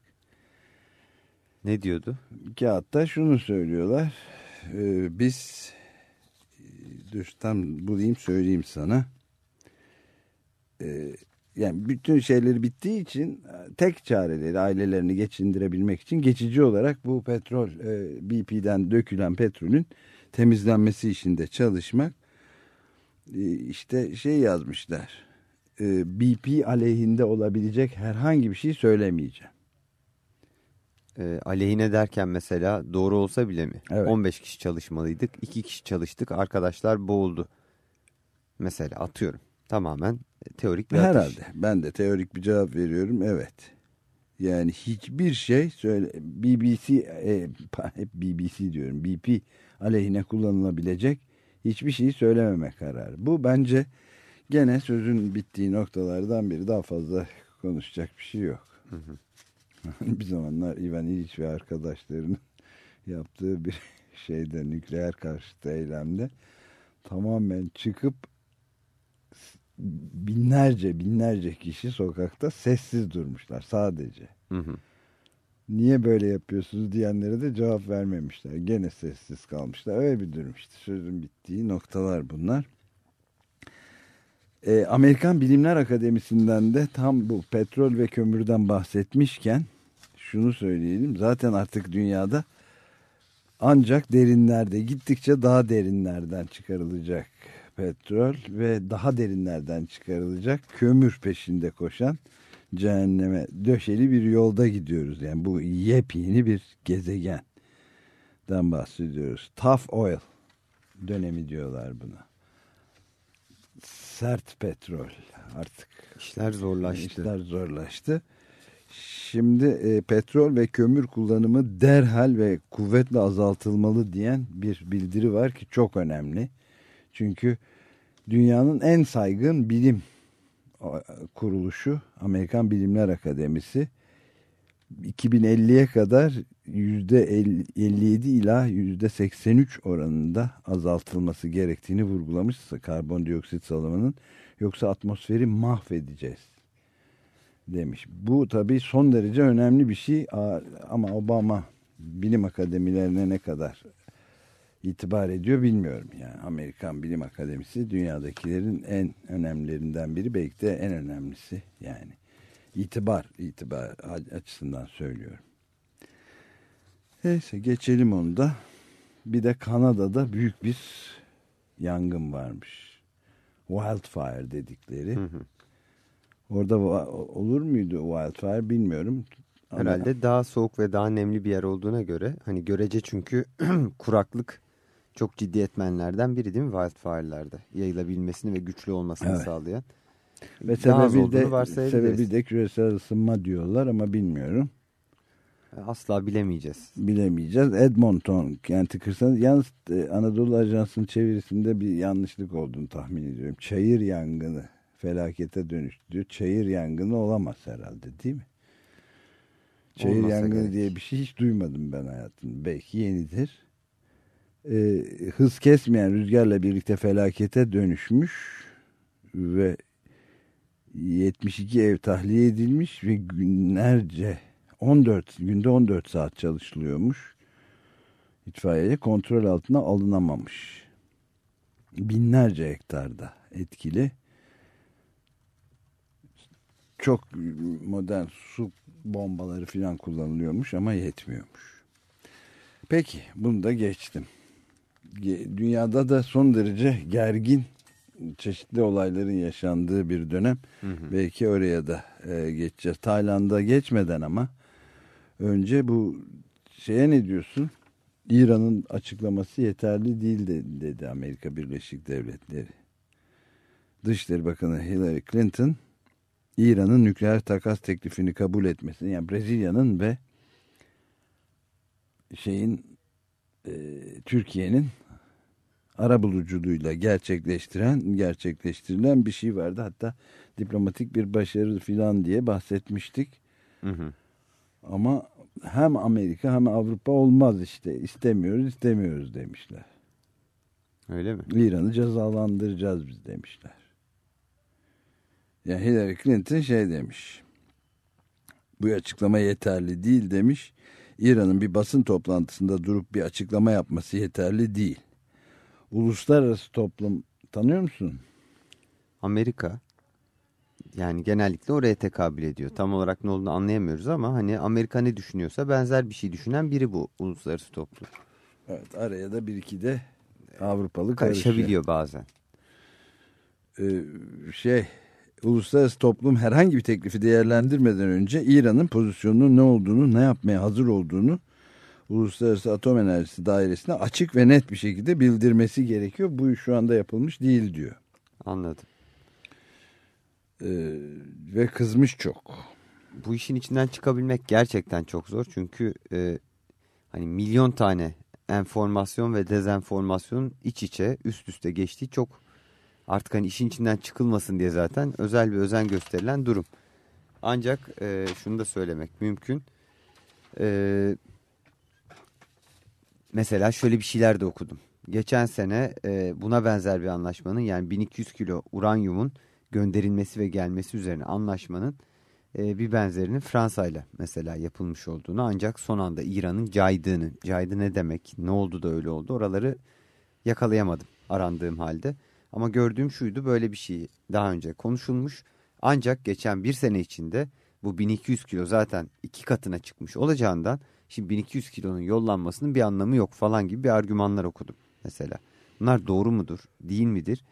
Ne diyordu? Kağıtta şunu söylüyorlar. Ee, biz dur tam bulayım söyleyeyim sana. Ee, yani bütün şeyleri bittiği için tek çareleri ailelerini geçindirebilmek için geçici olarak bu petrol e, BP'den dökülen petrolün temizlenmesi işinde çalışmak Ee, işte şey yazmışlar Ee, BP aleyhinde olabilecek herhangi bir şey söylemeyeceğim. E, aleyhine derken mesela doğru olsa bile mi? Evet. 15 kişi çalışmalıydık. 2 kişi çalıştık. Arkadaşlar boğuldu. Mesela atıyorum. Tamamen teorik bir atış. Herhalde. Ben de teorik bir cevap veriyorum. Evet. Yani hiçbir şey söyle BBC e, hep BBC diyorum. BP aleyhine kullanılabilecek hiçbir şeyi söylememe kararı. Bu bence gene sözün bittiği noktalardan biri. Daha fazla konuşacak bir şey yok. bir zamanlar Ivan İliç ve arkadaşlarının yaptığı bir şeyde nükleer karşıtı eylemde tamamen çıkıp binlerce binlerce kişi sokakta sessiz durmuşlar sadece. Hı hı. Niye böyle yapıyorsunuz diyenlere de cevap vermemişler. Gene sessiz kalmışlar. Öyle bir durum işte. Sözün bittiği noktalar bunlar. Ee, Amerikan Bilimler Akademisi'nden de tam bu petrol ve kömürden bahsetmişken şunu söyleyelim. Zaten artık dünyada ancak derinlerde gittikçe daha derinlerden çıkarılacak petrol ve daha derinlerden çıkarılacak kömür peşinde koşan cehenneme döşeli bir yolda gidiyoruz. Yani bu yepyeni bir gezegenden bahsediyoruz. Tough oil dönemi diyorlar buna. Sert petrol artık İşler zorlaştı. İşler zorlaştı. Şimdi e, petrol ve kömür kullanımı derhal ve kuvvetle azaltılmalı diyen bir bildiri var ki çok önemli. Çünkü dünyanın en saygın bilim kuruluşu Amerikan Bilimler Akademisi. 2050'ye kadar %57 ila %83 oranında azaltılması gerektiğini vurgulamışsa karbondioksit salımının. Yoksa atmosferi mahvedeceğiz demiş. Bu tabii son derece önemli bir şey. Ama Obama bilim akademilerine ne kadar itibar ediyor bilmiyorum. Yani Amerikan Bilim Akademisi dünyadakilerin en önemlilerinden biri belki de en önemlisi yani itibar itibar açısından söylüyorum. Neyse geçelim onu da. Bir de Kanada'da büyük bir yangın varmış. Wildfire dedikleri. Orada va- olur muydu wildfire bilmiyorum. Ama- Herhalde daha soğuk ve daha nemli bir yer olduğuna göre hani görece çünkü kuraklık çok ciddi etmenlerden biri değil mi wildfire'larda? Yayılabilmesini ve güçlü olmasını Evet. sağlayan. Ve sebebi de, sebebi de küresel ısınma diyorlar ama bilmiyorum. Asla bilemeyeceğiz. Bilemeyeceğiz. Edmonton kenti kırsanız yalnız e, Anadolu Ajansı'nın çevirisinde bir yanlışlık olduğunu tahmin ediyorum. Çayır yangını felakete dönüştü diyor. Çayır yangını olamaz herhalde değil mi? Çayır Olmasa yangını gerek. diye bir şey hiç duymadım ben hayatımda. Belki yenidir. Ee, hız kesmeyen rüzgarla birlikte felakete dönüşmüş ve 72 ev tahliye edilmiş ve günlerce 14 günde 14 saat çalışılıyormuş. İtfaiye kontrol altına alınamamış. Binlerce hektarda etkili. Çok modern su bombaları falan kullanılıyormuş ama yetmiyormuş. Peki bunu da geçtim. Dünyada da son derece gergin çeşitli olayların yaşandığı bir dönem. Belki oraya da e, geçeceğiz. Tayland'a geçmeden ama önce bu şeye ne diyorsun? İran'ın açıklaması yeterli değil de, dedi Amerika Birleşik Devletleri. Dışişleri Bakanı Hillary Clinton İran'ın nükleer takas teklifini kabul etmesini yani Brezilya'nın ve şeyin e, Türkiye'nin ara buluculuğuyla gerçekleştiren gerçekleştirilen bir şey vardı. Hatta diplomatik bir başarı filan diye bahsetmiştik. Hı hı. Ama hem Amerika hem Avrupa olmaz işte istemiyoruz istemiyoruz demişler. Öyle mi? İran'ı cezalandıracağız biz demişler. Yani Hillary Clinton şey demiş. Bu açıklama yeterli değil demiş. İran'ın bir basın toplantısında durup bir açıklama yapması yeterli değil. Uluslararası toplum tanıyor musun? Amerika yani genellikle oraya tekabül ediyor. Tam olarak ne olduğunu anlayamıyoruz ama hani Amerika ne düşünüyorsa benzer bir şey düşünen biri bu uluslararası toplum. Evet araya da bir iki de Avrupalı. Karışabiliyor bazen. Ee, şey uluslararası toplum herhangi bir teklifi değerlendirmeden önce İran'ın pozisyonunun ne olduğunu, ne yapmaya hazır olduğunu Uluslararası Atom Enerjisi Dairesi'ne açık ve net bir şekilde bildirmesi gerekiyor. Bu şu anda yapılmış değil diyor. Anladım. Ee, ve kızmış çok. Bu işin içinden çıkabilmek gerçekten çok zor. Çünkü e, hani milyon tane enformasyon ve dezenformasyon iç içe üst üste geçtiği çok artık hani işin içinden çıkılmasın diye zaten özel bir özen gösterilen durum. Ancak e, şunu da söylemek mümkün. E, mesela şöyle bir şeyler de okudum. Geçen sene e, buna benzer bir anlaşmanın yani 1200 kilo uranyumun gönderilmesi ve gelmesi üzerine anlaşmanın e, bir benzerinin Fransa ile mesela yapılmış olduğunu ancak son anda İran'ın caydığını, caydı ne demek, ne oldu da öyle oldu oraları yakalayamadım arandığım halde. Ama gördüğüm şuydu böyle bir şey daha önce konuşulmuş ancak geçen bir sene içinde bu 1200 kilo zaten iki katına çıkmış olacağından şimdi 1200 kilonun yollanmasının bir anlamı yok falan gibi bir argümanlar okudum mesela. Bunlar doğru mudur, değil midir?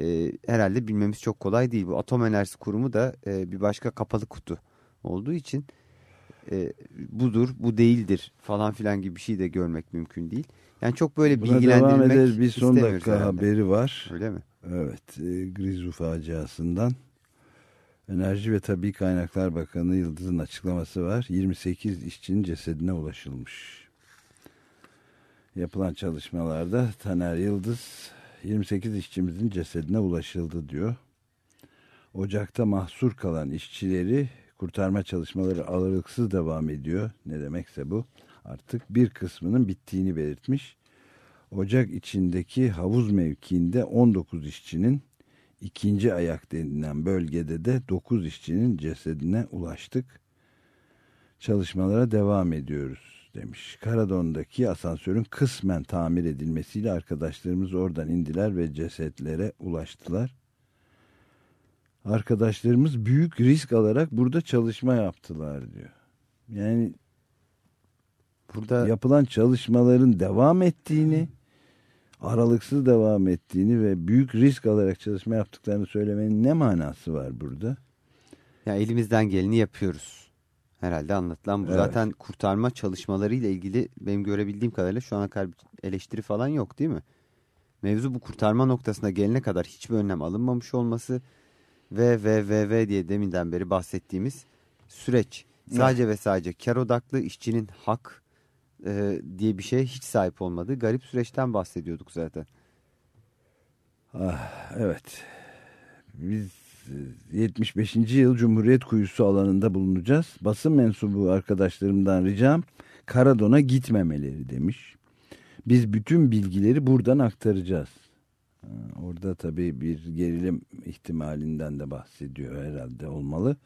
e, herhalde bilmemiz çok kolay değil. Bu Atom Enerjisi Kurumu da e, bir başka kapalı kutu olduğu için e, budur, bu değildir falan filan gibi bir şey de görmek mümkün değil. Yani çok böyle Buna devam bilgilendirmek ederiz. Bir son dakika herhalde. haberi var. Öyle mi? Evet, e, Grizu faciasından. Enerji ve Tabi Kaynaklar Bakanı Yıldız'ın açıklaması var. 28 işçinin cesedine ulaşılmış. Yapılan çalışmalarda Taner Yıldız 28 işçimizin cesedine ulaşıldı diyor. Ocakta mahsur kalan işçileri kurtarma çalışmaları aralıksız devam ediyor. Ne demekse bu. artık bir kısmının bittiğini belirtmiş. Ocak içindeki havuz mevkiinde 19 işçinin ikinci ayak denilen bölgede de 9 işçinin cesedine ulaştık. Çalışmalara devam ediyoruz demiş. Karadon'daki asansörün kısmen tamir edilmesiyle arkadaşlarımız oradan indiler ve cesetlere ulaştılar. Arkadaşlarımız büyük risk alarak burada çalışma yaptılar diyor. Yani Burada yapılan çalışmaların devam ettiğini, aralıksız devam ettiğini ve büyük risk alarak çalışma yaptıklarını söylemenin ne manası var burada? ya elimizden geleni yapıyoruz. Herhalde anlatılan bu. Evet. Zaten kurtarma çalışmaları ile ilgili benim görebildiğim kadarıyla şu ana kadar eleştiri falan yok değil mi? Mevzu bu kurtarma noktasına gelene kadar hiçbir önlem alınmamış olması ve ve ve ve diye deminden beri bahsettiğimiz süreç. Sadece ve sadece kar odaklı işçinin hak e, diye bir şeye hiç sahip olmadığı garip süreçten bahsediyorduk zaten. Ah, evet. Biz e, 75. yıl Cumhuriyet Kuyusu alanında bulunacağız. Basın mensubu arkadaşlarımdan ricam Karadon'a gitmemeleri demiş. Biz bütün bilgileri buradan aktaracağız. Orada tabii bir gerilim ihtimalinden de bahsediyor herhalde olmalı.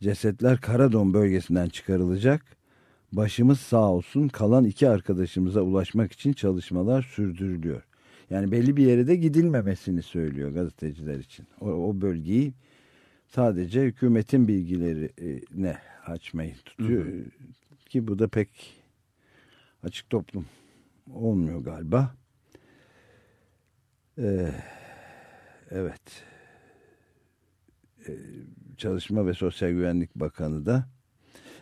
Cesetler Karadon bölgesinden çıkarılacak. Başımız sağ olsun kalan iki arkadaşımıza ulaşmak için çalışmalar sürdürülüyor. Yani belli bir yere de gidilmemesini söylüyor gazeteciler için. O, o bölgeyi sadece hükümetin bilgilerine açmayı tutuyor. Ki bu da pek açık toplum olmuyor galiba. Ee, evet. Ee, Çalışma ve Sosyal Güvenlik Bakanı da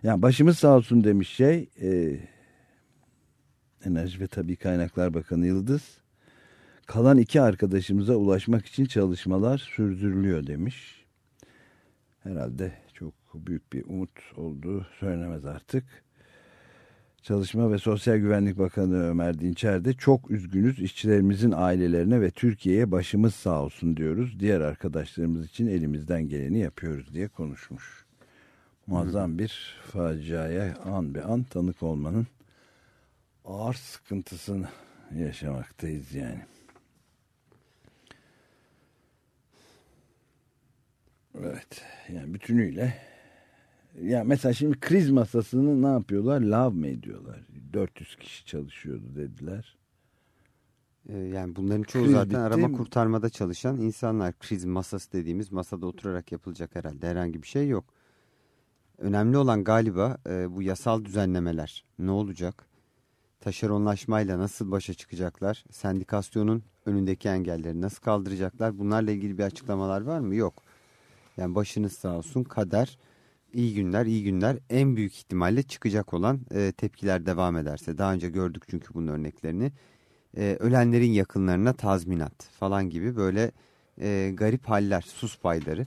yani başımız sağ olsun demiş şey e, Enerji ve Tabii Kaynaklar Bakanı Yıldız kalan iki arkadaşımıza ulaşmak için çalışmalar sürdürülüyor demiş. Herhalde çok büyük bir umut olduğu söylenemez artık. Çalışma ve Sosyal Güvenlik Bakanı Ömer Dinçer de çok üzgünüz işçilerimizin ailelerine ve Türkiye'ye başımız sağ olsun diyoruz. Diğer arkadaşlarımız için elimizden geleni yapıyoruz diye konuşmuş. Muazzam bir faciaya an be an tanık olmanın ağır sıkıntısını yaşamaktayız yani. Evet. Yani bütünüyle ya mesela şimdi kriz masasını ne yapıyorlar? Lav mı ediyorlar? 400 kişi çalışıyordu dediler. Ee, Yani bunların çoğu Kriz zaten bitti arama kurtarmada çalışan insanlar. Kriz masası dediğimiz masada oturarak yapılacak herhalde herhangi bir şey yok. Önemli olan galiba e, bu yasal düzenlemeler ne olacak? Taşeronlaşmayla nasıl başa çıkacaklar? Sendikasyonun önündeki engelleri nasıl kaldıracaklar? Bunlarla ilgili bir açıklamalar var mı? Yok. Yani başınız sağ olsun kader iyi günler iyi günler en büyük ihtimalle çıkacak olan e, tepkiler devam ederse. Daha önce gördük çünkü bunun örneklerini. E, ölenlerin yakınlarına tazminat falan gibi böyle e, garip haller, sus payları.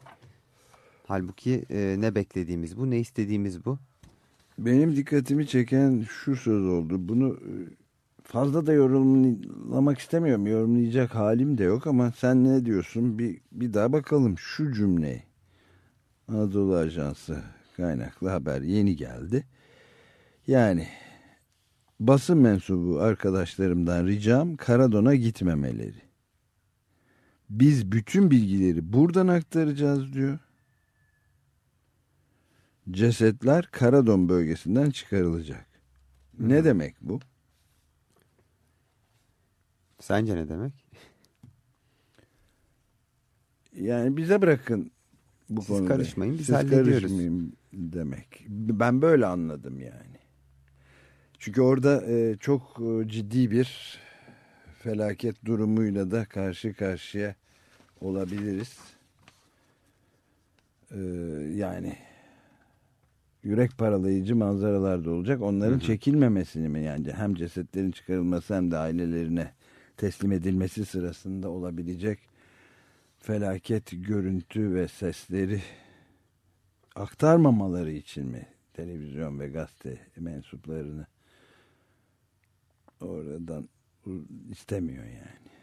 Halbuki e, ne beklediğimiz bu, ne istediğimiz bu. Benim dikkatimi çeken şu söz oldu. Bunu e, fazla da yorumlamak istemiyorum. Yorumlayacak halim de yok ama sen ne diyorsun? Bir, bir daha bakalım şu cümleyi. Anadolu Ajansı kaynaklı haber yeni geldi. Yani basın mensubu arkadaşlarımdan ricam Karadon'a gitmemeleri. Biz bütün bilgileri buradan aktaracağız diyor. Cesetler Karadon bölgesinden çıkarılacak. Ne demek bu? Sence ne demek? Yani bize bırakın bu Siz konuda. karışmayın, biz Siz hallediyoruz. karışmayın demek. Ben böyle anladım yani. Çünkü orada e, çok e, ciddi bir felaket durumuyla da karşı karşıya olabiliriz. E, yani yürek paralayıcı manzaralar da olacak. Onların çekilmemesini mi yani hem cesetlerin çıkarılması hem de ailelerine teslim edilmesi sırasında olabilecek felaket görüntü ve sesleri aktarmamaları için mi televizyon ve gazete mensuplarını oradan istemiyor yani.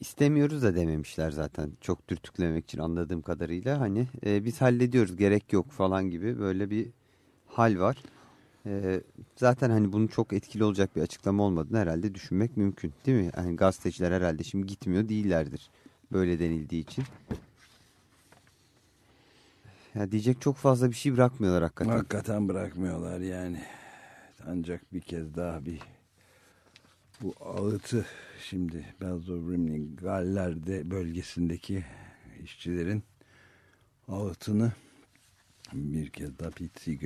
İstemiyoruz da dememişler zaten çok dürtüklemek için anladığım kadarıyla. Hani e, biz hallediyoruz gerek yok falan gibi böyle bir hal var. Ee, zaten hani bunun çok etkili olacak bir açıklama olmadığını herhalde düşünmek mümkün değil mi? Yani gazeteciler herhalde şimdi gitmiyor değillerdir böyle denildiği için. Ya diyecek çok fazla bir şey bırakmıyorlar hakikaten. Hakikaten bırakmıyorlar yani. Ancak bir kez daha bir bu ağıtı şimdi Rimini Galler'de bölgesindeki işçilerin ağıtını bir kez daha Pete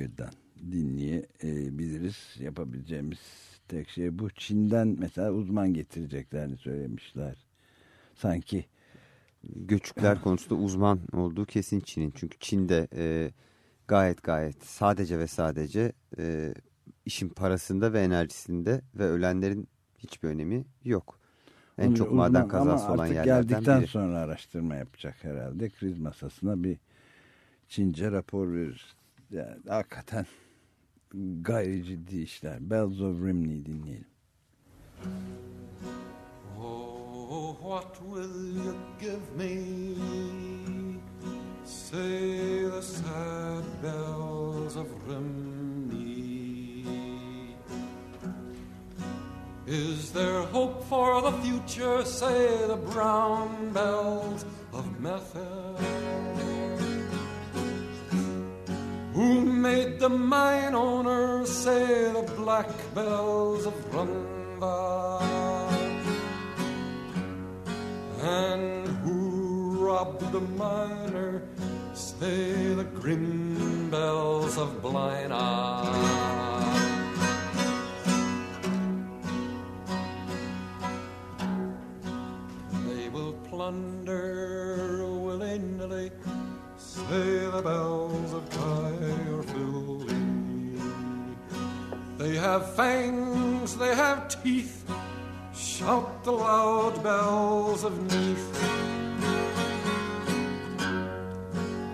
dinleyebiliriz. Yapabileceğimiz tek şey bu. Çin'den mesela uzman getireceklerini söylemişler. Sanki Göçükler konusunda uzman olduğu kesin Çin'in. Çünkü Çin'de e, gayet gayet sadece ve sadece e, işin parasında ve enerjisinde ve ölenlerin hiçbir önemi yok. En Onu çok uzman- maden kazası olan yerlerden geldikten biri. sonra araştırma yapacak herhalde. Kriz masasına bir Çince rapor verir. Yani hakikaten gayri ciddi işler. Bells of Rimney'i dinleyelim. Oh, what will you give me? Say the sad bells of Rimini. Is there hope for the future? Say the brown bells of Method. Who made the mine owners say the black bells of Runva? And who robbed the miner say the grim bells of Blina? They plunder willy-nilly Say the bells of Caerphilly. They have fangs, they have teeth. Shout the loud bells of Neath.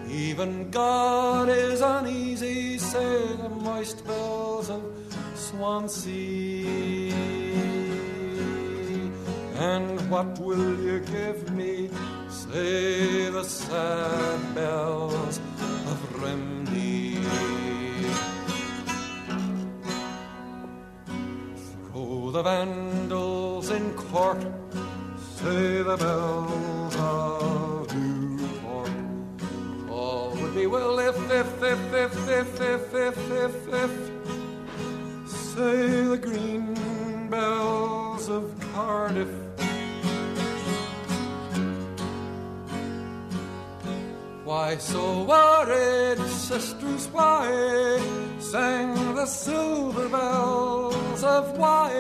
Even God is uneasy, say the moist bells of Swansea. And what will you give me? Say the sad bells of Remney. Throw the vandals in court, say the bells of Newport. All would be well if, if, if, if, if, if, if, if, if. Say the green bells of Cardiff. Why so worried, sisters? Why sang the silver bells of why?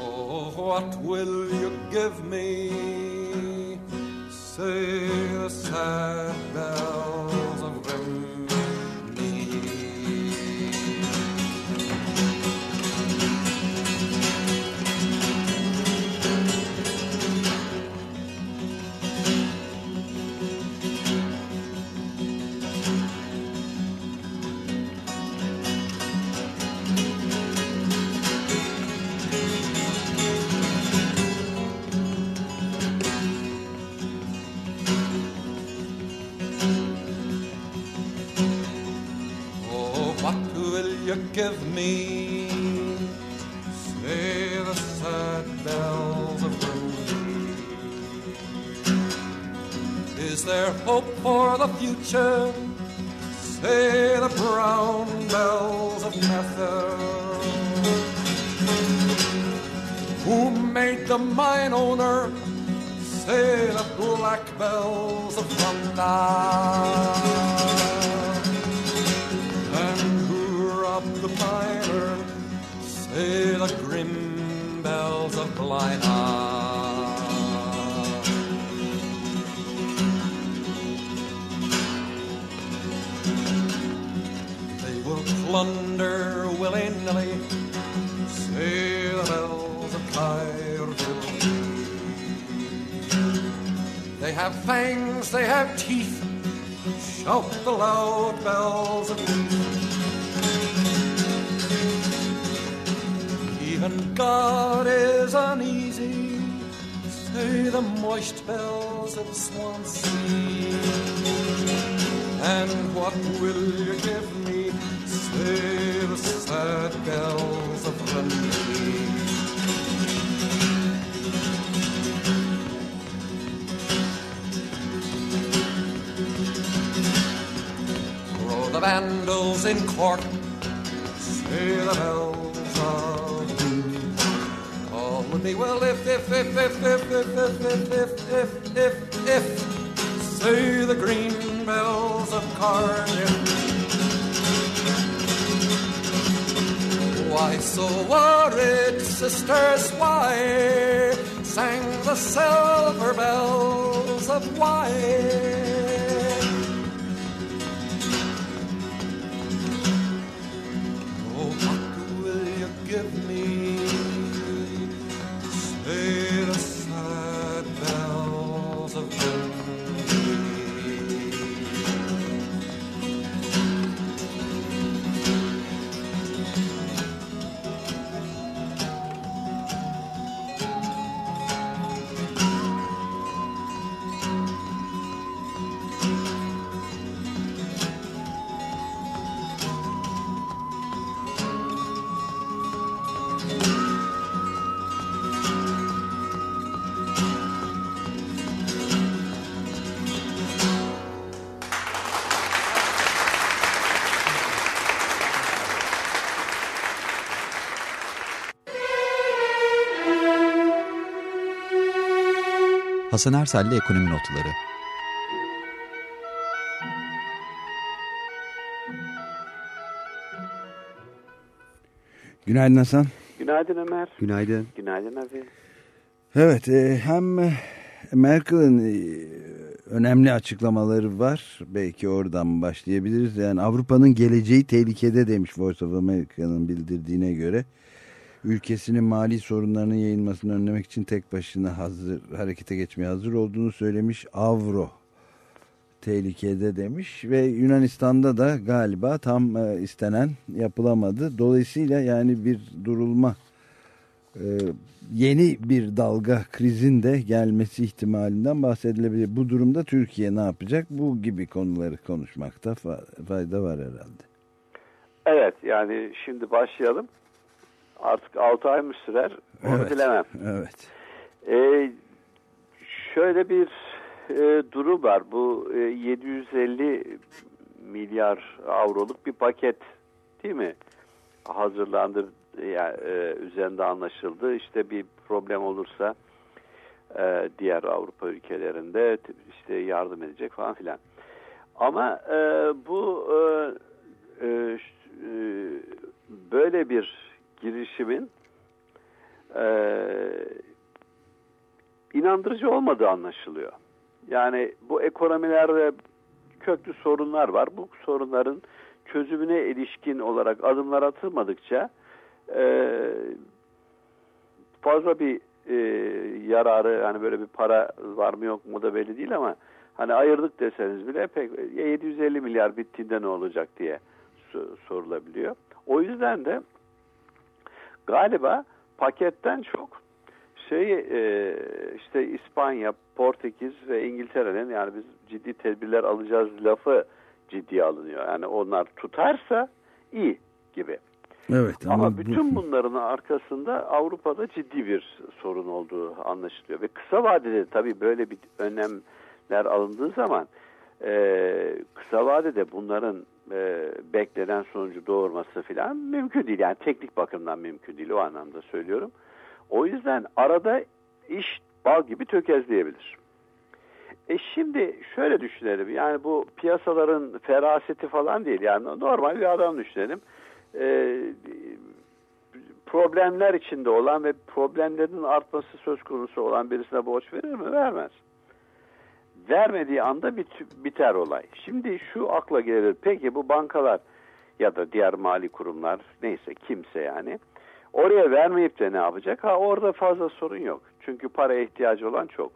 Oh, what will you give me? Say the sad bells you give me? Say the sad bells of Rimini. Is there hope for the future? Say the brown bells of Mather. Who made the mine owner? Say the black bells of London. The fire, Say the grim bells of Blina. They will plunder willy-nilly. Say the bells of Caerphilly. They have fangs, they have teeth. Shout the loud bells of Even God is uneasy. Say the moist bells of Swansea. And what will you give me? Say the sad bells of Rundee. Throw the vandals in court, say the bells of would be well if, if, if, if, if, if, if, if, if, if, if, say the green bells of Cardiff. Why so worried, sisters? Why sang the silver bells of wine? Hasan Ersel'le Ekonomi Notları Günaydın Hasan. Günaydın Ömer. Günaydın. Günaydın abi. Evet e, hem e, Merkel'in e, önemli açıklamaları var. Belki oradan başlayabiliriz. Yani Avrupa'nın geleceği tehlikede demiş Voice of America'nın bildirdiğine göre. Ülkesinin mali sorunlarının yayılmasını önlemek için tek başına hazır harekete geçmeye hazır olduğunu söylemiş. Avro tehlikede demiş ve Yunanistan'da da galiba tam e, istenen yapılamadı. Dolayısıyla yani bir durulma e, yeni bir dalga krizin de gelmesi ihtimalinden bahsedilebilir. Bu durumda Türkiye ne yapacak? Bu gibi konuları konuşmakta fa- fayda var herhalde. Evet yani şimdi başlayalım. Artık 6 ay mı sürer? Onu Evet. bilemem. Evet. Ee, şöyle bir e, durum var. Bu e, 750 milyar avroluk bir paket değil mi? Hazırlandı, yani, e, üzerinde anlaşıldı. İşte bir problem olursa e, diğer Avrupa ülkelerinde işte yardım edecek falan filan. Ama e, bu e, e, e, böyle bir girişimin e, inandırıcı olmadığı anlaşılıyor. Yani bu ekonomilerde köklü sorunlar var. Bu sorunların çözümüne ilişkin olarak adımlar atılmadıkça e, fazla bir e, yararı yani böyle bir para var mı yok mu da belli değil ama hani ayırdık deseniz bile pek ya 750 milyar bittiğinde ne olacak diye so- sorulabiliyor. O yüzden de galiba paketten çok şey e, işte İspanya, Portekiz ve İngiltere'nin yani biz ciddi tedbirler alacağız lafı ciddiye alınıyor. Yani onlar tutarsa iyi gibi. Evet Ama, ama, bu- bütün bunların arkasında Avrupa'da ciddi bir sorun olduğu anlaşılıyor. Ve kısa vadede tabii böyle bir önlemler alındığı zaman e, kısa vadede bunların e, beklenen sonucu doğurması falan mümkün değil. Yani teknik bakımdan mümkün değil o anlamda söylüyorum. O yüzden arada iş bal gibi tökezleyebilir. E şimdi şöyle düşünelim. Yani bu piyasaların feraseti falan değil. Yani normal bir adam düşünelim. E, problemler içinde olan ve problemlerin artması söz konusu olan birisine borç verir mi? Vermez. Vermediği anda bit- biter olay. Şimdi şu akla gelir. Peki bu bankalar ya da diğer mali kurumlar neyse kimse yani oraya vermeyip de ne yapacak? Ha orada fazla sorun yok. Çünkü paraya ihtiyacı olan çok.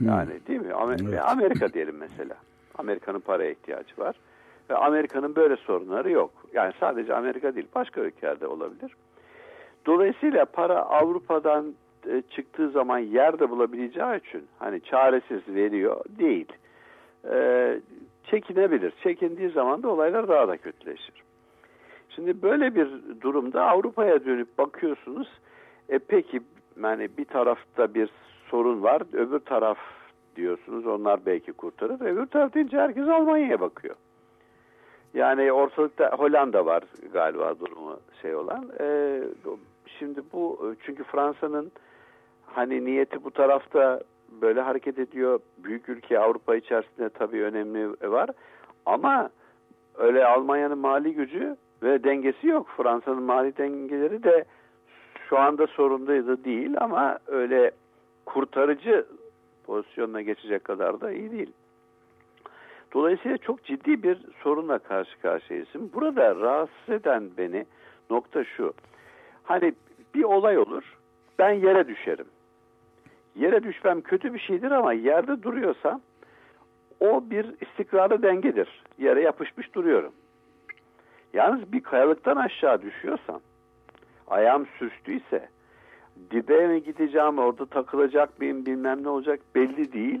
Yani değil mi? Amer- Evet. Amerika diyelim mesela. Amerika'nın paraya ihtiyacı var. Ve Amerika'nın böyle sorunları yok. Yani sadece Amerika değil başka ülkelerde olabilir. Dolayısıyla para Avrupa'dan e, çıktığı zaman yerde bulabileceği için hani çaresiz veriyor değil. E, çekinebilir. Çekindiği zaman da olaylar daha da kötüleşir. Şimdi böyle bir durumda Avrupa'ya dönüp bakıyorsunuz. E peki yani bir tarafta bir sorun var, öbür taraf diyorsunuz onlar belki kurtarır. Öbür taraf deyince herkes Almanya'ya bakıyor. Yani ortalıkta Hollanda var galiba durumu şey olan. E, şimdi bu çünkü Fransa'nın hani niyeti bu tarafta böyle hareket ediyor. Büyük ülke Avrupa içerisinde tabii önemli var. Ama öyle Almanya'nın mali gücü ve dengesi yok. Fransa'nın mali dengeleri de şu anda sorundaydı değil ama öyle kurtarıcı pozisyonuna geçecek kadar da iyi değil. Dolayısıyla çok ciddi bir sorunla karşı karşıyayız. Burada rahatsız eden beni nokta şu. Hani bir olay olur, ben yere düşerim. Yere düşmem kötü bir şeydir ama yerde duruyorsam o bir istikrarlı dengedir. Yere yapışmış duruyorum. Yalnız bir kayalıktan aşağı düşüyorsam, ayağım sürçtüyse, dibe mi gideceğim, orada takılacak mıyım, bilmem ne olacak belli değil.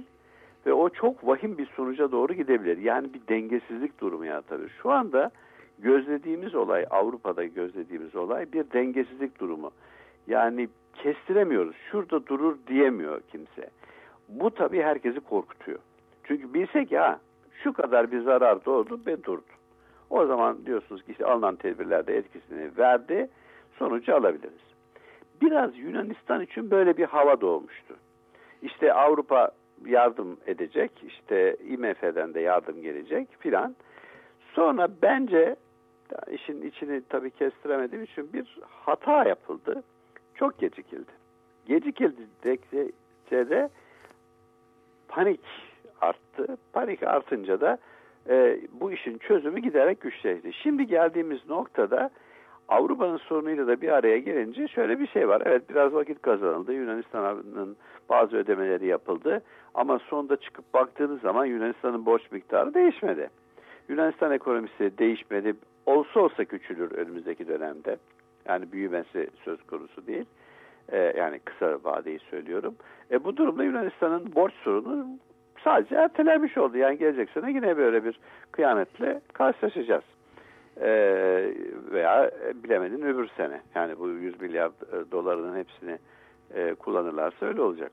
Ve o çok vahim bir sonuca doğru gidebilir. Yani bir dengesizlik durumu yaratabilir. Şu anda gözlediğimiz olay, Avrupa'da gözlediğimiz olay bir dengesizlik durumu. Yani kestiremiyoruz. Şurada durur diyemiyor kimse. Bu tabii herkesi korkutuyor. Çünkü bilsek ya şu kadar bir zarar doğdu ve durdu. O zaman diyorsunuz ki işte alınan tedbirlerde etkisini verdi, sonucu alabiliriz. Biraz Yunanistan için böyle bir hava doğmuştu. İşte Avrupa yardım edecek, işte IMF'den de yardım gelecek filan. Sonra bence işin içini tabii kestiremediğim için bir hata yapıldı. Çok gecikildi. Gecikildikçe de panik arttı. Panik artınca da e, bu işin çözümü giderek güçleşti. Şimdi geldiğimiz noktada Avrupa'nın sorunuyla da bir araya gelince şöyle bir şey var. Evet biraz vakit kazanıldı. Yunanistan'ın bazı ödemeleri yapıldı. Ama sonunda çıkıp baktığınız zaman Yunanistan'ın borç miktarı değişmedi. Yunanistan ekonomisi değişmedi. Olsa olsa küçülür önümüzdeki dönemde. Yani büyümesi söz konusu değil. Ee, yani kısa vadeyi söylüyorum. E, bu durumda Yunanistan'ın borç sorunu sadece ertelenmiş oldu. Yani gelecek sene yine böyle bir kıyametle karşılaşacağız. Ee, veya bilemedin öbür sene. Yani bu 100 milyar doların hepsini e, kullanırlarsa öyle olacak.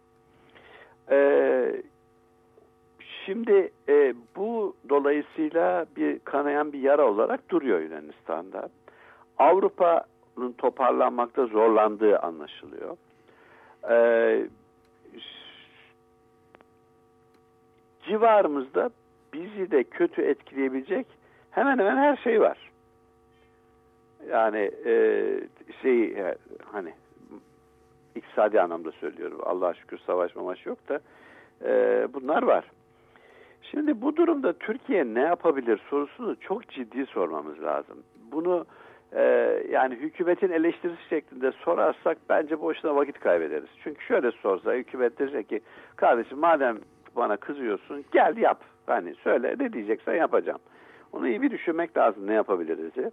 Ee, şimdi e, bu dolayısıyla bir kanayan bir yara olarak duruyor Yunanistan'da. Avrupa'nın toparlanmakta zorlandığı anlaşılıyor. Ee, civarımızda bizi de kötü etkileyebilecek hemen hemen her şey var. Yani e, şey hani iktisadi anlamda söylüyorum. Allah'a şükür savaş mamaş yok da e, bunlar var. Şimdi bu durumda Türkiye ne yapabilir sorusunu çok ciddi sormamız lazım. Bunu e, yani hükümetin eleştirisi şeklinde sorarsak bence boşuna vakit kaybederiz. Çünkü şöyle sorsa hükümet diyecek ki kardeşim madem bana kızıyorsun gel yap. Hani söyle ne diyeceksen yapacağım. Onu iyi bir düşünmek lazım ne yapabiliriz diye.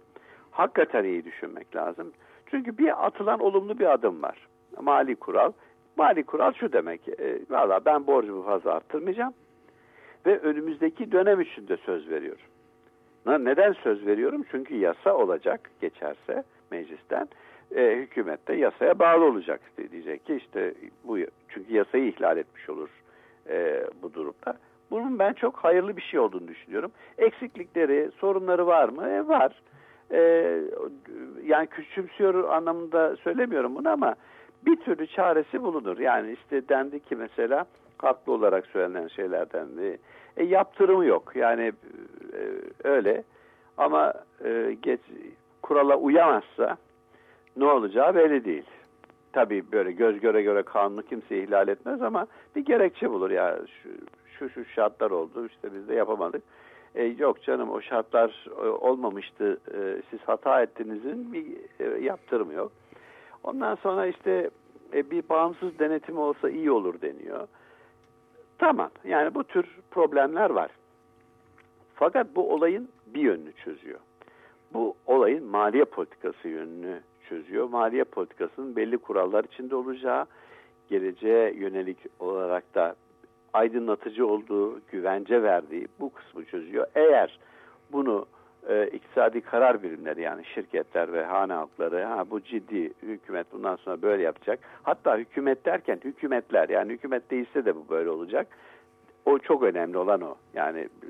Hakikaten iyi düşünmek lazım. Çünkü bir atılan olumlu bir adım var. Mali kural. Mali kural şu demek. E, Valla ben borcumu fazla arttırmayacağım. Ve önümüzdeki dönem için de söz veriyorum. Neden söz veriyorum? Çünkü yasa olacak geçerse meclisten. E, hükümet de yasaya bağlı olacak. Diyecek ki işte bu çünkü yasayı ihlal etmiş olur e, bu durumda. Bunun ben çok hayırlı bir şey olduğunu düşünüyorum. Eksiklikleri, sorunları var mı? E, var. E, yani küçümsüyor anlamında söylemiyorum bunu ama bir türlü çaresi bulunur. Yani işte dendi ki mesela haklı olarak söylenen şeylerden e, yaptırımı yok. Yani e, öyle ama e, geç, kurala uyamazsa ne olacağı belli değil. Tabii böyle göz göre göre kanunu kimse ihlal etmez ama bir gerekçe bulur ya şu, şu şu şartlar oldu işte biz de yapamadık. E, yok canım o şartlar e, olmamıştı e, siz hata ettiğinizin bir e, yaptırımı yok. Ondan sonra işte e, bir bağımsız denetim olsa iyi olur deniyor. Tamam yani bu tür problemler var. Fakat bu olayın bir yönünü çözüyor. Bu olayın maliye politikası yönünü çözüyor. Maliye politikasının belli kurallar içinde olacağı, geleceğe yönelik olarak da aydınlatıcı olduğu, güvence verdiği bu kısmı çözüyor. Eğer bunu e, iktisadi karar birimleri yani şirketler ve hane halkları ha bu ciddi hükümet bundan sonra böyle yapacak. Hatta hükümet derken hükümetler yani hükümet değilse de bu böyle olacak. O çok önemli olan o. Yani e,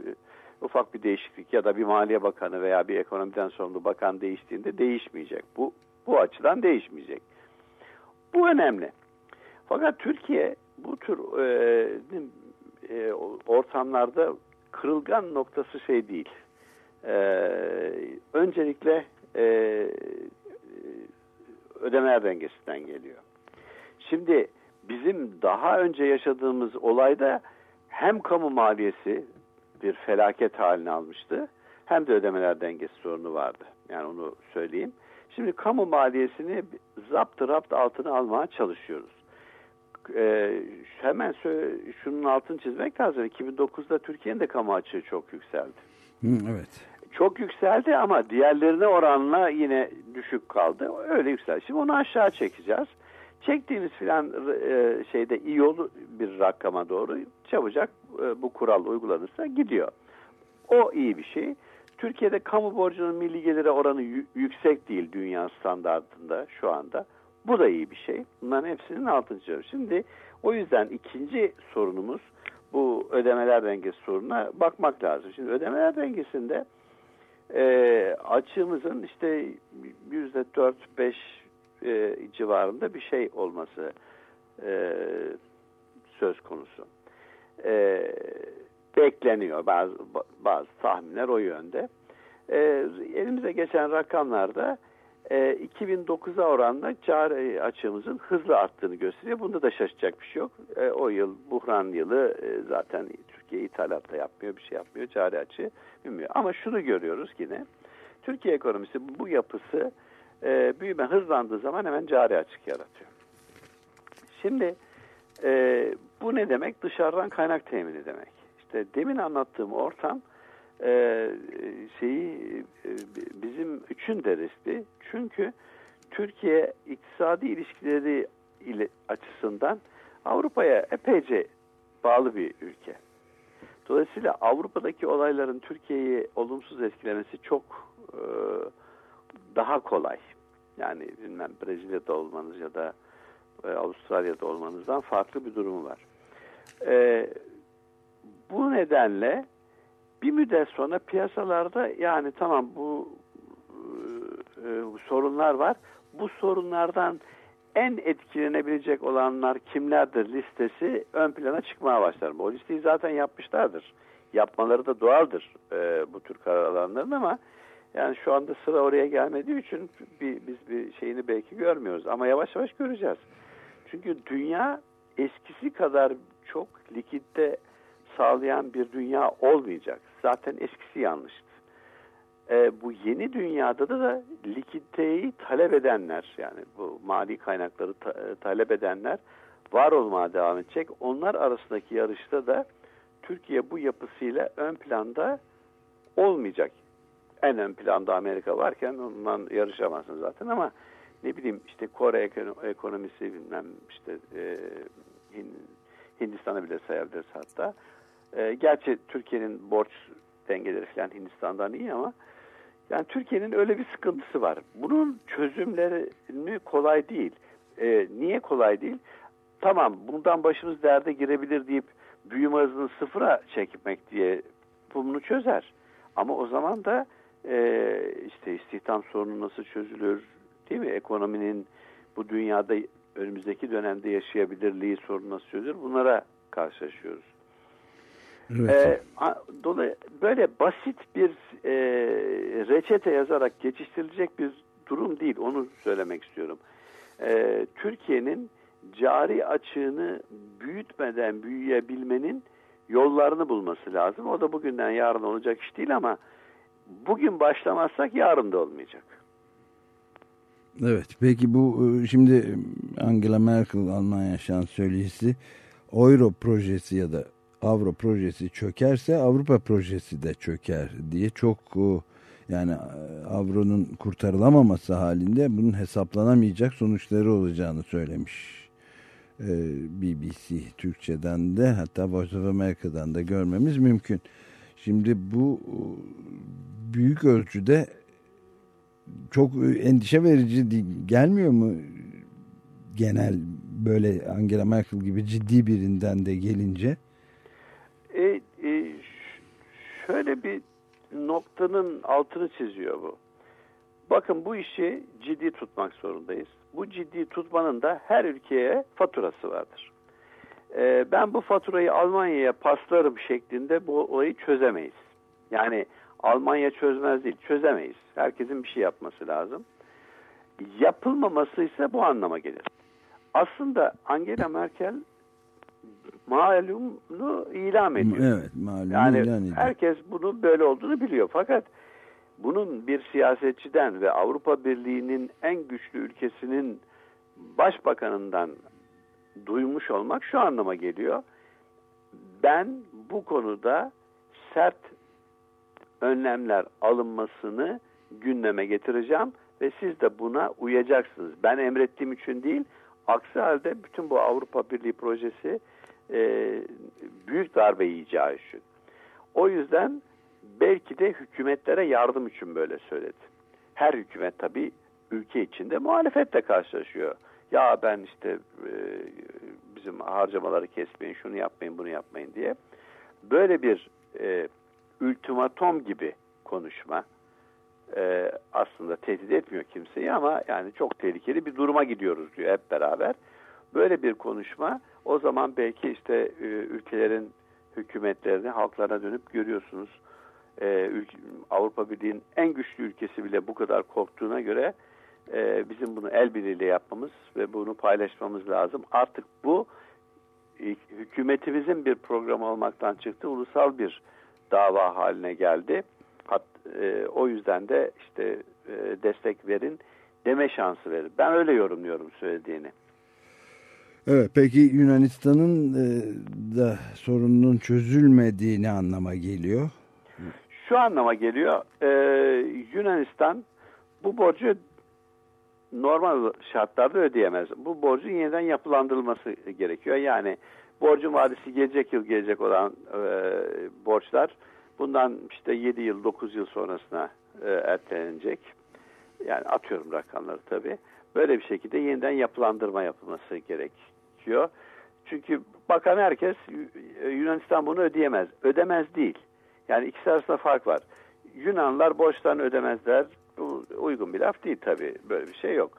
ufak bir değişiklik ya da bir maliye bakanı veya bir ekonomiden sorumlu bakan değiştiğinde değişmeyecek. Bu bu açıdan değişmeyecek. Bu önemli. Fakat Türkiye bu tür e, e, ortamlarda kırılgan noktası şey değil. E, öncelikle e, ödemeler dengesinden geliyor. Şimdi bizim daha önce yaşadığımız olayda hem kamu maliyesi bir felaket haline almıştı hem de ödemeler dengesi sorunu vardı. Yani onu söyleyeyim. Şimdi kamu maliyesini zapt rapt altına almaya çalışıyoruz. Ee, hemen şunun altını çizmek lazım. 2009'da Türkiye'nin de kamu açığı çok yükseldi. Evet. Çok yükseldi ama diğerlerine oranla yine düşük kaldı. Öyle yükseldi. Şimdi onu aşağı çekeceğiz. Çektiğimiz filan e, şeyde iyi olur bir rakama doğru çabucak e, bu kural uygulanırsa gidiyor. O iyi bir şey. Türkiye'de kamu borcunun milli gelire oranı yüksek değil dünya standartında şu anda. Bu da iyi bir şey. Bunların hepsinin altını çiziyorum. Şimdi o yüzden ikinci sorunumuz bu ödemeler dengesi sorununa bakmak lazım. Şimdi ödemeler dengesinde e, açığımızın işte yüzde dört beş e, civarında bir şey olması e, söz konusu. E, bekleniyor bazı bazı tahminler o yönde. E, elimize geçen rakamlarda e, 2009'a oranla cari açığımızın hızlı arttığını gösteriyor. Bunda da şaşacak bir şey yok. E, o yıl buhran yılı e, zaten Türkiye ithalatta yapmıyor, bir şey yapmıyor. Cari açığı bilmiyor. Ama şunu görüyoruz yine. Türkiye ekonomisi bu yapısı e, büyüme hızlandığı zaman hemen cari açık yaratıyor. Şimdi e, bu ne demek? Dışarıdan kaynak temini demek. İşte demin anlattığım ortam e, şeyi e, bizim üçün de riskli. Çünkü Türkiye iktisadi ilişkileri ile açısından Avrupa'ya epeyce bağlı bir ülke. Dolayısıyla Avrupa'daki olayların Türkiye'yi olumsuz etkilemesi çok e, daha kolay. Yani bilmem Brezilya'da olmanız ya da e, Avustralya'da olmanızdan farklı bir durumu var. E, bu nedenle bir müddet sonra piyasalarda yani tamam bu e, e, sorunlar var. Bu sorunlardan en etkilenebilecek olanlar kimlerdir listesi ön plana çıkmaya başlar. O listeyi zaten yapmışlardır. Yapmaları da doğaldır e, bu tür karar alanların ama yani şu anda sıra oraya gelmediği için bir, biz bir şeyini belki görmüyoruz. Ama yavaş yavaş göreceğiz. Çünkü dünya eskisi kadar çok likitte sağlayan bir dünya olmayacak. Zaten eskisi yanlıştı. E, bu yeni dünyada da, da likiditeyi talep edenler yani bu mali kaynakları ta, e, talep edenler var olmaya devam edecek. Onlar arasındaki yarışta da Türkiye bu yapısıyla ön planda olmayacak. En ön planda Amerika varken ondan yarışamazsın zaten ama ne bileyim işte Kore ekonomisi bilmem işte e, Hindistan'ı bile sayabiliriz hatta. E, gerçi Türkiye'nin borç dengeleri falan Hindistan'dan iyi ama yani Türkiye'nin öyle bir sıkıntısı var. Bunun çözümleri kolay değil. E, niye kolay değil? Tamam bundan başımız derde girebilir deyip büyüme hızını sıfıra çekmek diye bunu çözer. Ama o zaman da e, işte istihdam sorunu nasıl çözülür değil mi? Ekonominin bu dünyada önümüzdeki dönemde yaşayabilirliği sorunu nasıl çözülür? Bunlara karşılaşıyoruz. Evet. Dolayı böyle basit bir e, reçete yazarak geçiştirilecek bir durum değil. Onu söylemek istiyorum. E, Türkiye'nin cari açığını büyütmeden büyüyebilmenin yollarını bulması lazım. O da bugünden yarın olacak iş değil ama bugün başlamazsak yarın da olmayacak. Evet peki bu e, şimdi Angela Merkel Almanya şansölyesi Euro projesi ya da Avro projesi çökerse Avrupa projesi de çöker diye çok yani e, Avro'nun kurtarılamaması halinde bunun hesaplanamayacak sonuçları olacağını söylemiş. e, BBC Türkçe'den de hatta Voice of America'dan da görmemiz mümkün. Şimdi bu e, büyük ölçüde çok endişe verici değil- gelmiyor mu genel böyle Angela Merkel gibi ciddi birinden de gelince? E, e, ş- şöyle bir noktanın altını çiziyor bu. Bakın bu işi ciddi tutmak zorundayız. Bu ciddi tutmanın da her ülkeye faturası vardır. E, ben bu faturayı Almanya'ya paslarım şeklinde bu olayı çözemeyiz. Yani Almanya çözmez değil, çözemeyiz. Herkesin bir şey yapması lazım. Yapılmaması ise bu anlama gelir. Aslında Angela Merkel malumunu ilan ediyor. Evet malum Yani ilan ediyor. herkes bunun böyle olduğunu biliyor. Fakat bunun bir siyasetçiden ve Avrupa Birliği'nin en güçlü ülkesinin başbakanından duymuş olmak şu anlama geliyor. Ben bu konuda sert önlemler alınmasını gündeme getireceğim ve siz de buna uyacaksınız. Ben emrettiğim için değil, aksi halde bütün bu Avrupa Birliği projesi e, büyük darbe yiyeceği için. O yüzden belki de hükümetlere yardım için böyle söyledi. Her hükümet tabii ülke içinde muhalefetle karşılaşıyor. Ya ben işte e, bizim harcamaları kesmeyin, şunu yapmayın, bunu yapmayın diye. Böyle bir e, ultimatom gibi konuşma e, aslında tehdit etmiyor kimseyi ama yani çok tehlikeli bir duruma gidiyoruz diyor hep beraber. Böyle bir konuşma o zaman belki işte e, ülkelerin hükümetlerini halklarına dönüp görüyorsunuz. E, Avrupa Birliği'nin en güçlü ülkesi bile bu kadar korktuğuna göre e, bizim bunu el birliğiyle yapmamız ve bunu paylaşmamız lazım. Artık bu e, hükümetimizin bir programı olmaktan çıktı. Ulusal bir dava haline geldi. Hat, e, o yüzden de işte e, destek verin deme şansı verin. Ben öyle yorumluyorum söylediğini. Evet peki Yunanistan'ın e, da sorununun çözülmediğini anlama geliyor. Şu anlama geliyor. e, Yunanistan bu borcu normal şartlarda ödeyemez. Bu borcun yeniden yapılandırılması gerekiyor. Yani borcun vadesi gelecek yıl gelecek olan e, borçlar bundan işte 7 yıl 9 yıl sonrasına e, ertelenecek. Yani atıyorum rakamları tabii. Böyle bir şekilde yeniden yapılandırma yapılması gerekiyor. Çünkü bakan herkes Yunanistan bunu ödeyemez. Ödemez değil. Yani ikisi arasında fark var. Yunanlar borçlarını ödemezler. Bu uygun bir laf değil tabii. Böyle bir şey yok.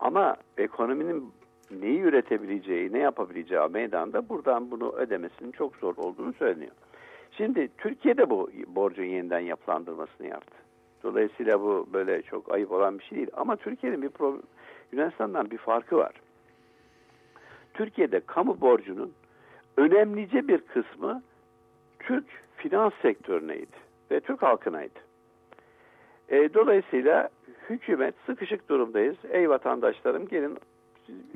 Ama ekonominin neyi üretebileceği, ne yapabileceği meydanda buradan bunu ödemesinin çok zor olduğunu söyleniyor. Şimdi Türkiye'de bu borcun yeniden yapılandırmasını yaptı. Dolayısıyla bu böyle çok ayıp olan bir şey değil. Ama Türkiye'nin bir problem, Yunanistan'dan bir farkı var. Türkiye'de kamu borcunun önemlice bir kısmı Türk finans sektörüneydi ve Türk halkınaydı. E, dolayısıyla hükümet sıkışık durumdayız. Ey vatandaşlarım gelin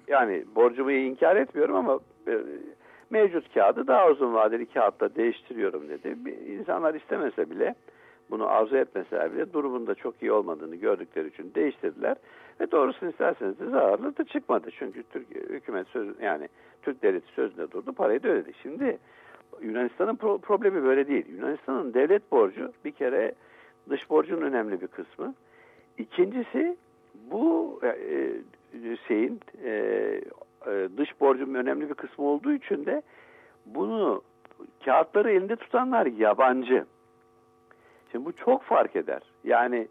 yani borcumu inkar etmiyorum ama e, mevcut kağıdı daha uzun vadeli kağıtla değiştiriyorum dedi. İnsanlar istemese bile bunu arzu etmeseler bile durumunda çok iyi olmadığını gördükleri için değiştirdiler. Ve doğrusunu isterseniz de zararlı da çıkmadı. Çünkü Türk hükümet söz, yani Türk devleti sözünde durdu parayı da ödedi. Şimdi Yunanistan'ın pro- problemi böyle değil. Yunanistan'ın devlet borcu bir kere dış borcun önemli bir kısmı. İkincisi bu e, e, şeyin e, e, dış borcun önemli bir kısmı olduğu için de bunu kağıtları elinde tutanlar yabancı. Şimdi bu çok fark eder. Yani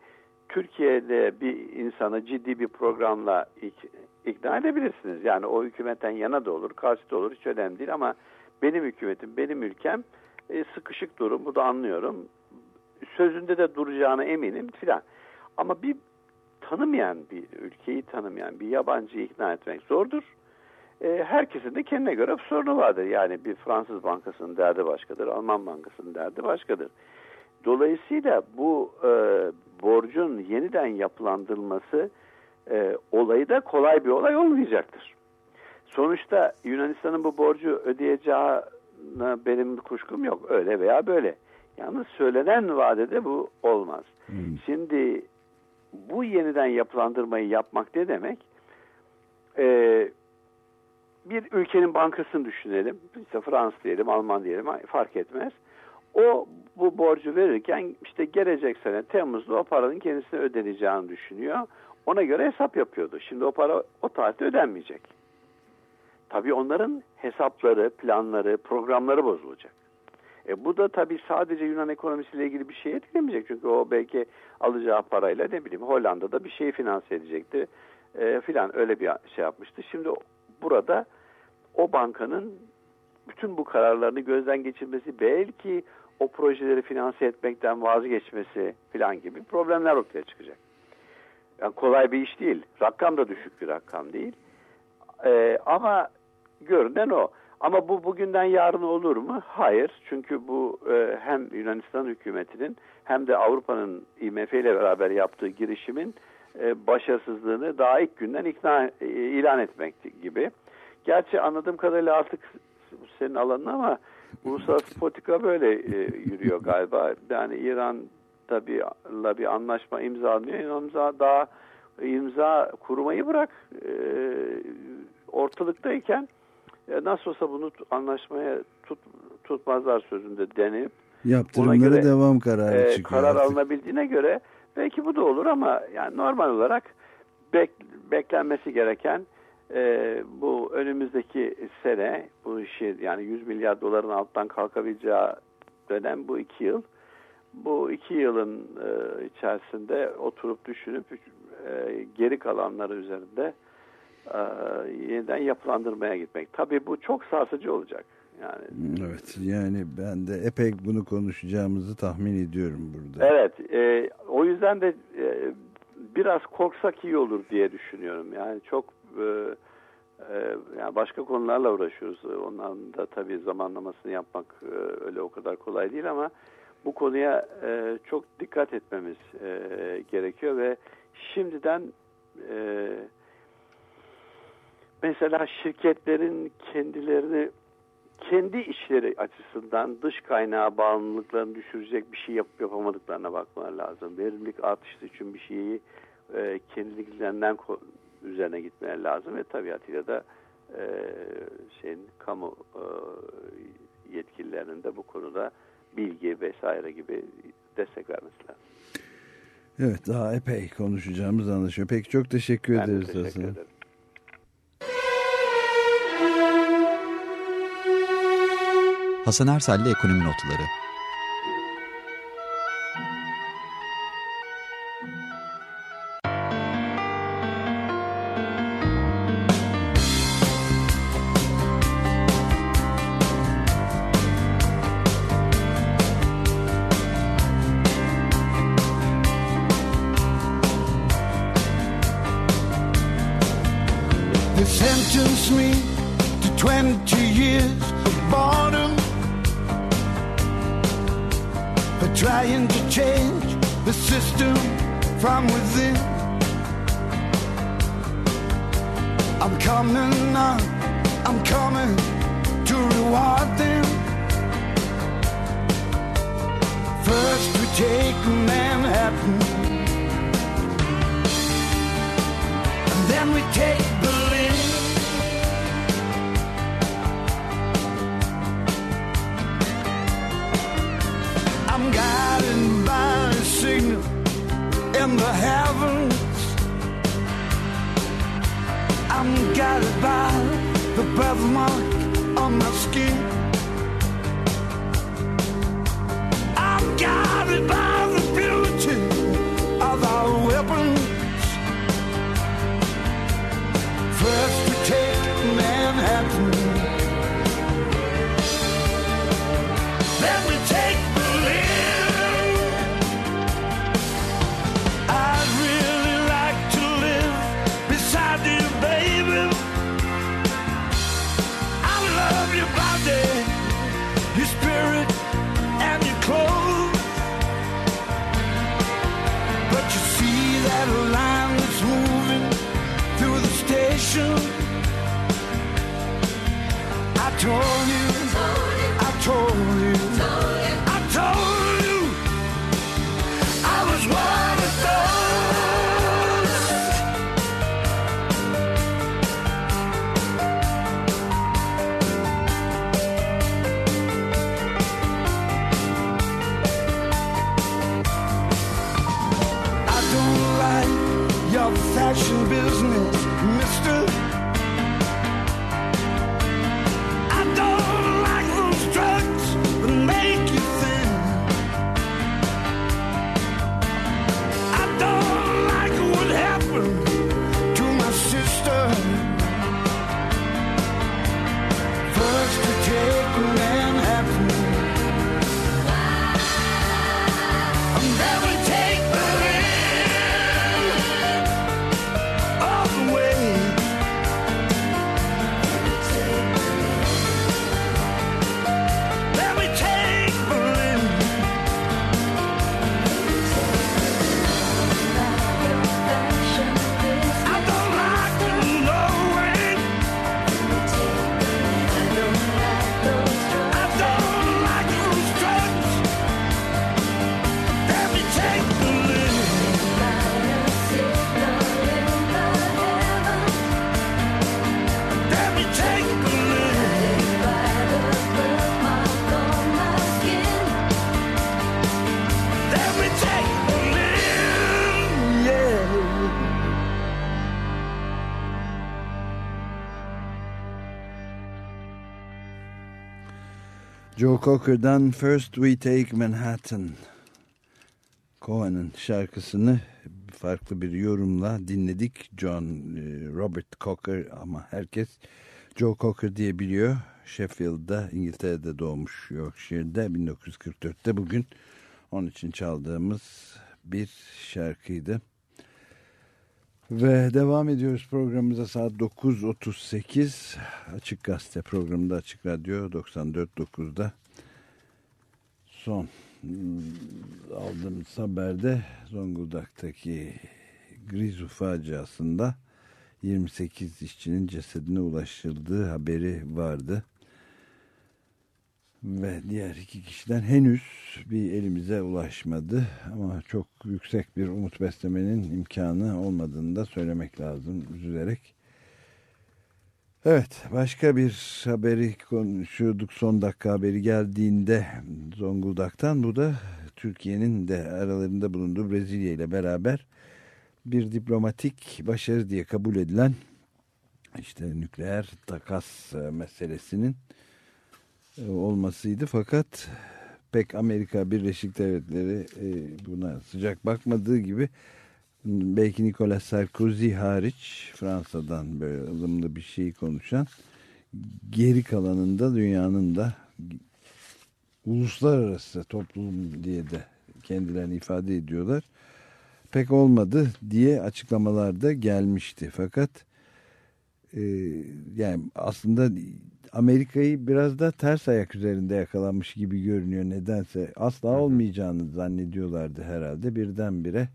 Türkiye'de bir insana ciddi bir programla ik- ikna edebilirsiniz. Yani o hükümetten yana da olur, karşı da olur hiç önemli değil ama benim hükümetim, benim ülkem e, sıkışık durum. Bu da anlıyorum. Sözünde de duracağına eminim filan. Ama bir tanımayan bir ülkeyi tanımayan bir yabancıyı ikna etmek zordur. E, herkesin de kendine göre sorunu vardır. Yani bir Fransız bankasının derdi başkadır, Alman bankasının derdi başkadır. Dolayısıyla bu e, borcun yeniden yapılandırılması e, olayı da kolay bir olay olmayacaktır. Sonuçta Yunanistan'ın bu borcu ödeyeceğine benim kuşkum yok. Öyle veya böyle. Yalnız söylenen vadede bu olmaz. Şimdi bu yeniden yapılandırmayı yapmak ne demek? Ee, bir ülkenin bankasını düşünelim. İşte Fransız diyelim, Alman diyelim fark etmez. O bu borcu verirken işte gelecek sene Temmuz'da o paranın kendisine ödeneceğini düşünüyor. Ona göre hesap yapıyordu. Şimdi o para o tarihte ödenmeyecek. Tabii onların hesapları, planları, programları bozulacak. E bu da tabii sadece Yunan ekonomisiyle ilgili bir şey etkilemeyecek. Çünkü o belki alacağı parayla ne bileyim Hollanda'da bir şeyi finanse edecekti. E, filan öyle bir şey yapmıştı. Şimdi burada o bankanın bütün bu kararlarını gözden geçirmesi belki o projeleri finanse etmekten vazgeçmesi filan gibi problemler ortaya çıkacak. Yani kolay bir iş değil. Rakam da düşük bir rakam değil. Ee, ama görünen o. Ama bu bugünden yarın olur mu? Hayır. Çünkü bu e, hem Yunanistan hükümetinin hem de Avrupa'nın IMF ile beraber yaptığı girişimin e, başarısızlığını daha ilk günden ikna e, ilan etmek gibi. Gerçi anladığım kadarıyla artık senin alanın ama uluslararası politika böyle e, yürüyor galiba. Yani İran tabii bir anlaşma imzalanıyor. İmza daha imza kurmayı bırak e, ortalıktayken e, nasıl olsa bunu anlaşmaya tut, tutmazlar sözünde denip yaptırımlara göre, devam kararı e, çıkıyor. Karar artık. alınabildiğine göre belki bu da olur ama yani normal olarak bek, beklenmesi gereken e, bu önümüzdeki sene bu işi yani 100 milyar doların alttan kalkabileceği dönem bu iki yıl. Bu iki yılın e, içerisinde oturup düşünüp e, geri kalanları üzerinde e, yeniden yapılandırmaya gitmek. Tabii bu çok sarsıcı olacak. Yani Evet yani ben de epey bunu konuşacağımızı tahmin ediyorum burada. Evet e, o yüzden de e, biraz korksak iyi olur diye düşünüyorum. Yani çok e, e, yani başka konularla uğraşıyoruz. Onların da tabii zamanlamasını yapmak e, öyle o kadar kolay değil ama bu konuya e, çok dikkat etmemiz gerekiyor ve şimdiden mesela şirketlerin kendilerini kendi işleri açısından dış kaynağı bağımlılıklarını düşürecek bir şey yapıp yapamadıklarına bakmalar lazım. Verimlilik artışı için bir şeyi e, kendiliklerinden üzerine gitmeleri lazım ve tabiatıyla da e, şeyin kamu e, yetkililerinin de bu konuda bilgi vesaire gibi destek vermesi lazım. Evet daha epey konuşacağımız anlaşıyor. Peki çok teşekkür ben ederiz. teşekkür Hasan. ederim. Hasan Ersel'le Ekonomi Notları trying to change the system from within. I'm coming on, I'm coming to reward them. First we take Manhattan, and then we take in the heavens. I'm guided by the birthmark on my skin. Cocker'dan First We Take Manhattan. Cohen'ın şarkısını farklı bir yorumla dinledik. John e, Robert Cocker ama herkes Joe Cocker diye biliyor. Sheffield'da İngiltere'de doğmuş Yorkshire'de 1944'te bugün onun için çaldığımız bir şarkıydı. Ve devam ediyoruz programımıza saat 9.38 Açık Gazete programında Açık Radyo 94.9'da son hmm, aldığımız haberde Zonguldak'taki Grizu faciasında 28 işçinin cesedine ulaşıldığı haberi vardı. Ve diğer iki kişiden henüz bir elimize ulaşmadı. Ama çok yüksek bir umut beslemenin imkanı olmadığını da söylemek lazım üzülerek. Evet başka bir haberi konuşuyorduk son dakika haberi geldiğinde Zonguldak'tan. Bu da Türkiye'nin de aralarında bulunduğu Brezilya ile beraber bir diplomatik başarı diye kabul edilen işte nükleer takas e, meselesinin e, olmasıydı. Fakat pek Amerika Birleşik Devletleri e, buna sıcak bakmadığı gibi belki Nicolas Sarkozy hariç Fransa'dan böyle ılımlı bir şey konuşan geri kalanında dünyanın da uluslararası toplum diye de kendilerini ifade ediyorlar. Pek olmadı diye açıklamalarda gelmişti. Fakat e, yani aslında Amerika'yı biraz da ters ayak üzerinde yakalanmış gibi görünüyor nedense. Asla olmayacağını zannediyorlardı herhalde. Birdenbire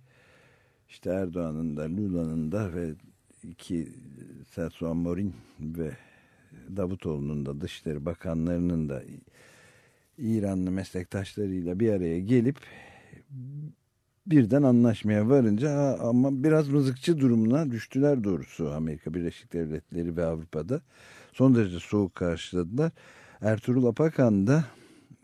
işte Erdoğan'ın da Lula'nın da ve iki Celso Amorin ve Davutoğlu'nun da Dışişleri Bakanlarının da İranlı meslektaşlarıyla bir araya gelip birden anlaşmaya varınca ama biraz mızıkçı durumuna düştüler doğrusu Amerika Birleşik Devletleri ve Avrupa'da. Son derece soğuk karşıladılar. Ertuğrul Apakan da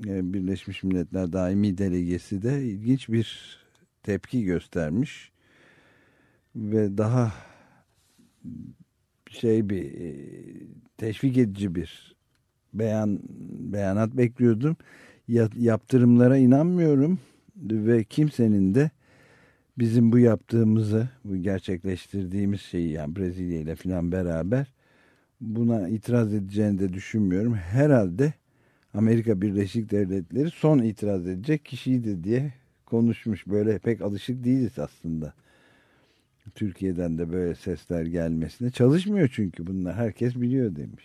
e, Birleşmiş Milletler Daimi Delegesi de ilginç bir tepki göstermiş. Ve daha şey bir e, teşvik edici bir beyan beyanat bekliyordum. Yaptırımlara inanmıyorum ve kimsenin de bizim bu yaptığımızı, bu gerçekleştirdiğimiz şeyi yani Brezilya ile filan beraber buna itiraz edeceğini de düşünmüyorum. Herhalde Amerika Birleşik Devletleri son itiraz edecek kişiydi diye konuşmuş. Böyle pek alışık değiliz aslında. Türkiye'den de böyle sesler gelmesine. Çalışmıyor çünkü bunlar. Herkes biliyor demiş.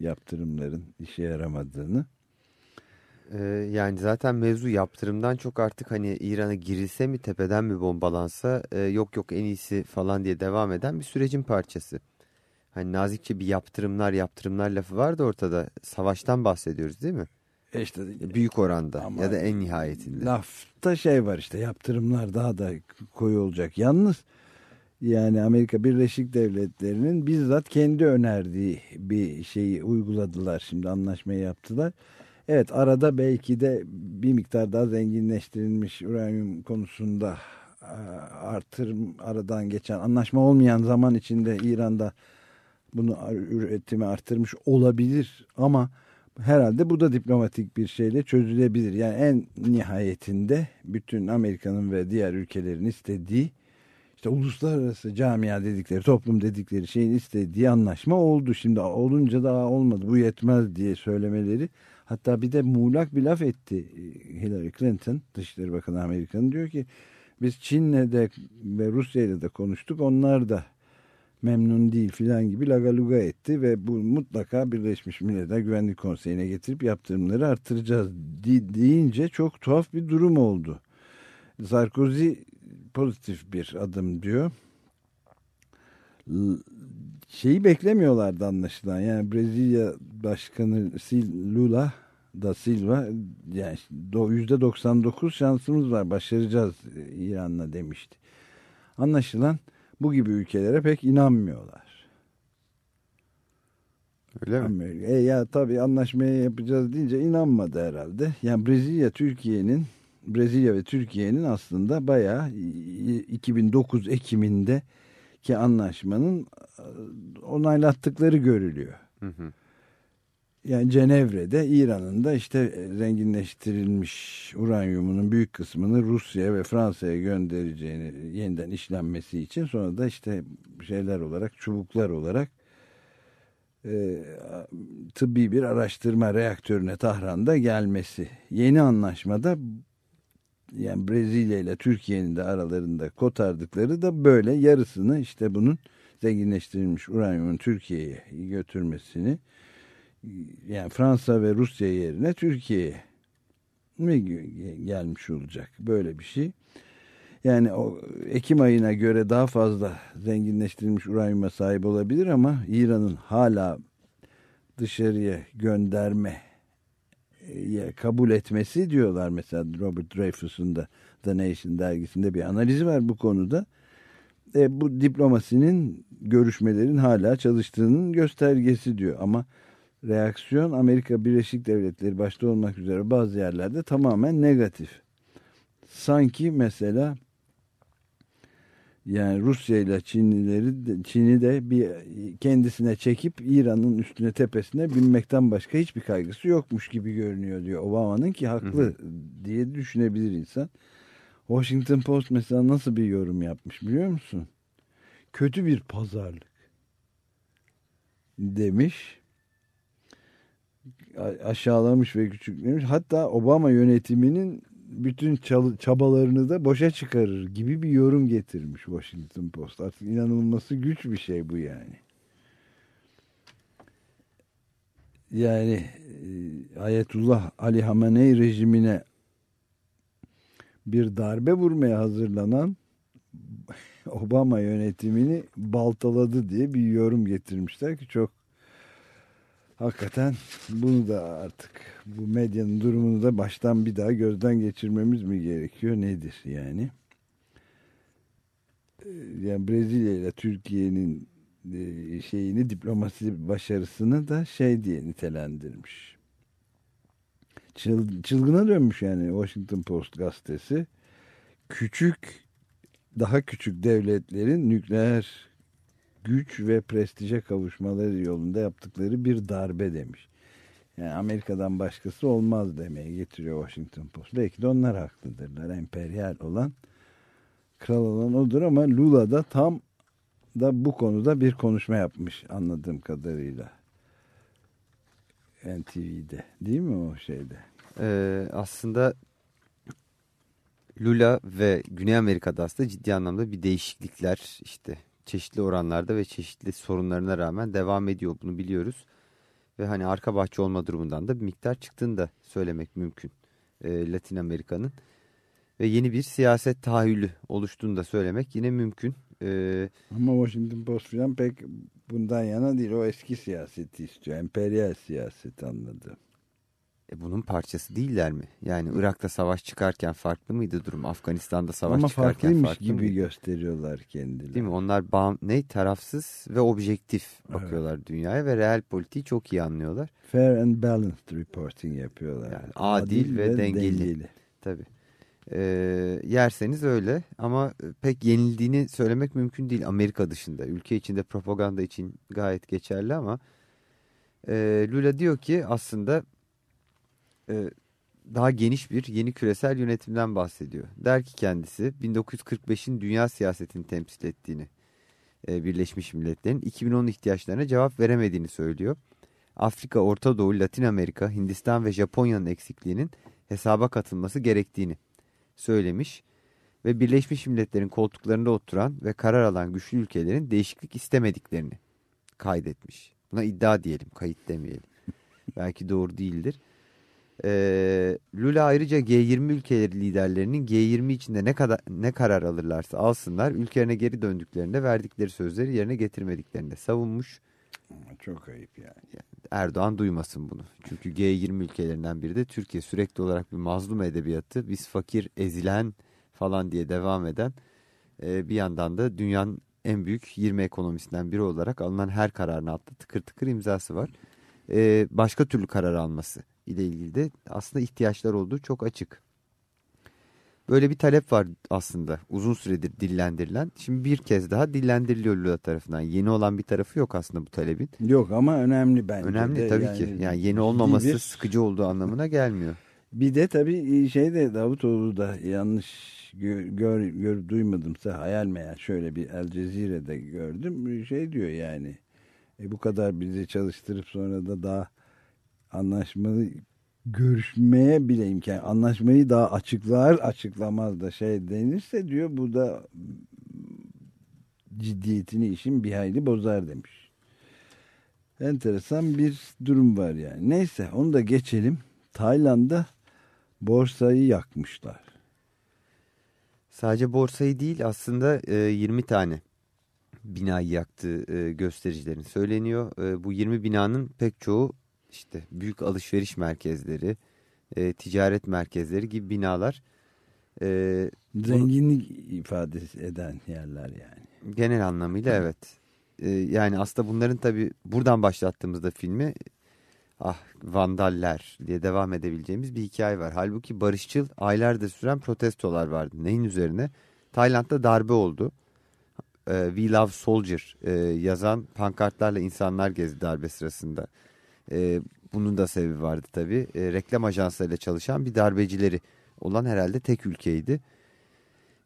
Yaptırımların işe yaramadığını. Ee, yani zaten mevzu yaptırımdan çok artık hani İran'a girilse mi tepeden mi bombalansa e, yok yok en iyisi falan diye devam eden bir sürecin parçası. Hani nazikçe bir yaptırımlar yaptırımlar lafı var da ortada savaştan bahsediyoruz değil mi? E işte büyük oranda ya da en nihayetinde. Lafta şey var işte yaptırımlar daha da koyu olacak. Yalnız yani Amerika Birleşik Devletleri'nin bizzat kendi önerdiği bir şeyi uyguladılar. Şimdi anlaşmayı yaptılar. Evet arada belki de bir miktar daha zenginleştirilmiş uranyum konusunda artır aradan geçen anlaşma olmayan zaman içinde İran'da bunu üretimi arttırmış olabilir ama herhalde bu da diplomatik bir şeyle çözülebilir. Yani en nihayetinde bütün Amerika'nın ve diğer ülkelerin istediği işte uluslararası camia dedikleri, toplum dedikleri şeyin istediği anlaşma oldu. Şimdi olunca daha olmadı bu yetmez diye söylemeleri. Hatta bir de muğlak bir laf etti Hillary Clinton, Dışişleri Bakanı Amerika'nın diyor ki biz Çin'le de ve Rusya'yla da konuştuk. Onlar da memnun değil filan gibi lagaluga etti ve bu mutlaka Birleşmiş Milletler Güvenlik Konseyi'ne getirip yaptırımları artıracağız deyince çok tuhaf bir durum oldu. Sarkozy pozitif bir adım diyor. Şeyi beklemiyorlardı anlaşılan. Yani Brezilya Başkanı Lula da Silva yani yüzde 99 şansımız var başaracağız İran'la demişti. Anlaşılan bu gibi ülkelere pek inanmıyorlar. Öyle mi? E ya tabii anlaşmaya yapacağız deyince inanmadı herhalde. Yani Brezilya Türkiye'nin Brezilya ve Türkiye'nin aslında bayağı 2009 Ekim'inde ki anlaşmanın onaylattıkları görülüyor. Hı hı. yani Cenevre'de İran'ın da işte zenginleştirilmiş uranyumunun büyük kısmını Rusya ve Fransa'ya göndereceğini yeniden işlenmesi için sonra da işte şeyler olarak çubuklar olarak e, tıbbi bir araştırma reaktörüne Tahran'da gelmesi. Yeni anlaşmada yani Brezilya ile Türkiye'nin de aralarında kotardıkları da böyle yarısını işte bunun zenginleştirilmiş uranyumun Türkiye'ye götürmesini yani Fransa ve Rusya yerine Türkiye'ye mi gelmiş olacak böyle bir şey. Yani o Ekim ayına göre daha fazla zenginleştirilmiş uranyuma sahip olabilir ama İran'ın hala dışarıya gönderme kabul etmesi diyorlar mesela Robert Dreyfus'un da The Nation dergisinde bir analizi var bu konuda. E, bu diplomasinin görüşmelerin hala çalıştığının göstergesi diyor ama reaksiyon Amerika Birleşik Devletleri başta olmak üzere bazı yerlerde tamamen negatif. Sanki mesela yani Rusya ile Çinlileri Çin'i de bir kendisine çekip İran'ın üstüne tepesine binmekten başka hiçbir kaygısı yokmuş gibi görünüyor diyor Obama'nın ki haklı hı hı. diye düşünebilir insan. Washington Post mesela nasıl bir yorum yapmış biliyor musun? Kötü bir pazarlık demiş. Aşağılamış ve küçüklemiş. Hatta Obama yönetiminin bütün çabalarını da boşa çıkarır gibi bir yorum getirmiş Washington Post. Artık inanılması güç bir şey bu yani. Yani e, Ayetullah Ali Hamenei rejimine bir darbe vurmaya hazırlanan Obama yönetimini baltaladı diye bir yorum getirmişler ki çok hakikaten bunu da artık bu medyanın durumunu da baştan bir daha gözden geçirmemiz mi gerekiyor nedir yani? Ee, yani Brezilya ile Türkiye'nin e, şeyini diplomasi başarısını da şey diye nitelendirmiş. çılgına dönmüş yani Washington Post gazetesi. Küçük daha küçük devletlerin nükleer güç ve prestije kavuşmaları yolunda yaptıkları bir darbe demiş. Yani Amerika'dan başkası olmaz demeye getiriyor Washington Post. Belki de onlar haklıdırlar. Emperyal olan kral olan odur ama Lula da tam da bu konuda bir konuşma yapmış anladığım kadarıyla. NTV'de değil mi o şeyde? Ee, aslında Lula ve Güney Amerika'da aslında ciddi anlamda bir değişiklikler işte çeşitli oranlarda ve çeşitli sorunlarına rağmen devam ediyor. Bunu biliyoruz. Ve hani arka bahçe olma durumundan da bir miktar çıktığını da söylemek mümkün e, Latin Amerika'nın. Ve yeni bir siyaset tahayyülü oluştuğunu da söylemek yine mümkün. E, Ama Washington Post falan pek bundan yana değil. O eski siyaseti istiyor. Emperyal siyaset anladım. E bunun parçası değiller mi? Yani Irak'ta savaş çıkarken farklı mıydı durum? Afganistan'da savaş Ama çıkarken farklıymış farklı gibi mıydı? gösteriyorlar kendileri. Değil mi? Onlar bağım, ne tarafsız ve objektif bakıyorlar evet. dünyaya ve real politiği çok iyi anlıyorlar. Fair and balanced reporting yapıyorlar. Yani adil, adil ve, ve dengeli. dengeli. Tabii. E, yerseniz öyle ama pek yenildiğini söylemek mümkün değil Amerika dışında. Ülke içinde propaganda için gayet geçerli ama e, Lula diyor ki aslında e, daha geniş bir yeni küresel yönetimden bahsediyor. Der ki kendisi 1945'in dünya siyasetini temsil ettiğini e, Birleşmiş Milletler'in 2010 ihtiyaçlarına cevap veremediğini söylüyor. Afrika, Orta Doğu, Latin Amerika, Hindistan ve Japonya'nın eksikliğinin hesaba katılması gerektiğini söylemiş ve Birleşmiş Milletler'in koltuklarında oturan ve karar alan güçlü ülkelerin değişiklik istemediklerini kaydetmiş. Buna iddia diyelim, kayıt demeyelim. Belki doğru değildir. Ee, Lula ayrıca G20 ülkeleri liderlerinin G20 içinde ne kadar ne karar alırlarsa alsınlar ülkelerine geri döndüklerinde verdikleri sözleri yerine getirmediklerini de savunmuş. Çok ayıp yani. Erdoğan duymasın bunu. Çünkü G20 ülkelerinden biri de Türkiye sürekli olarak bir mazlum edebiyatı, biz fakir, ezilen falan diye devam eden e, bir yandan da dünyanın en büyük 20 ekonomisinden biri olarak alınan her kararın altta tıkır tıkır imzası var. E, başka türlü karar alması ile ilgili de aslında ihtiyaçlar olduğu çok açık. Böyle bir talep var aslında uzun süredir dillendirilen. Şimdi bir kez daha dillendiriliyor Lula tarafından. Yeni olan bir tarafı yok aslında bu talebin. Yok ama önemli bence. Önemli de. tabii Yani ki. Yani yeni olmaması bir- sıkıcı olduğu anlamına gelmiyor. Bir de tabii şey de Davutoğlu da yanlış gör, gör, gör- duymadımsa hayal meyal şöyle bir El Cezire'de gördüm. Şey diyor yani e, bu kadar bizi çalıştırıp sonra da daha anlaşmalı görüşmeye bile imkan anlaşmayı daha açıklar açıklamaz da şey denirse diyor bu da ciddiyetini işin bir hayli bozar demiş. Enteresan bir durum var yani. Neyse onu da geçelim. Tayland'da borsayı yakmışlar. Sadece borsayı değil aslında e, 20 tane binayı yaktığı e, göstericilerin söyleniyor. E, bu 20 binanın pek çoğu işte büyük alışveriş merkezleri, e, ticaret merkezleri gibi binalar. E, Zenginlik ifadesi eden yerler yani. genel anlamıyla evet. E, yani aslında bunların tabi buradan başlattığımızda filmi ah vandaller diye devam edebileceğimiz bir hikaye var. Halbuki barışçıl aylardır süren protestolar vardı. Neyin üzerine? Tayland'da darbe oldu. E, We Love Soldier e, yazan pankartlarla insanlar gezdi darbe sırasında. E, bunun da sebebi vardı tabii. E, reklam ajanslarıyla çalışan bir darbecileri olan herhalde tek ülkeydi.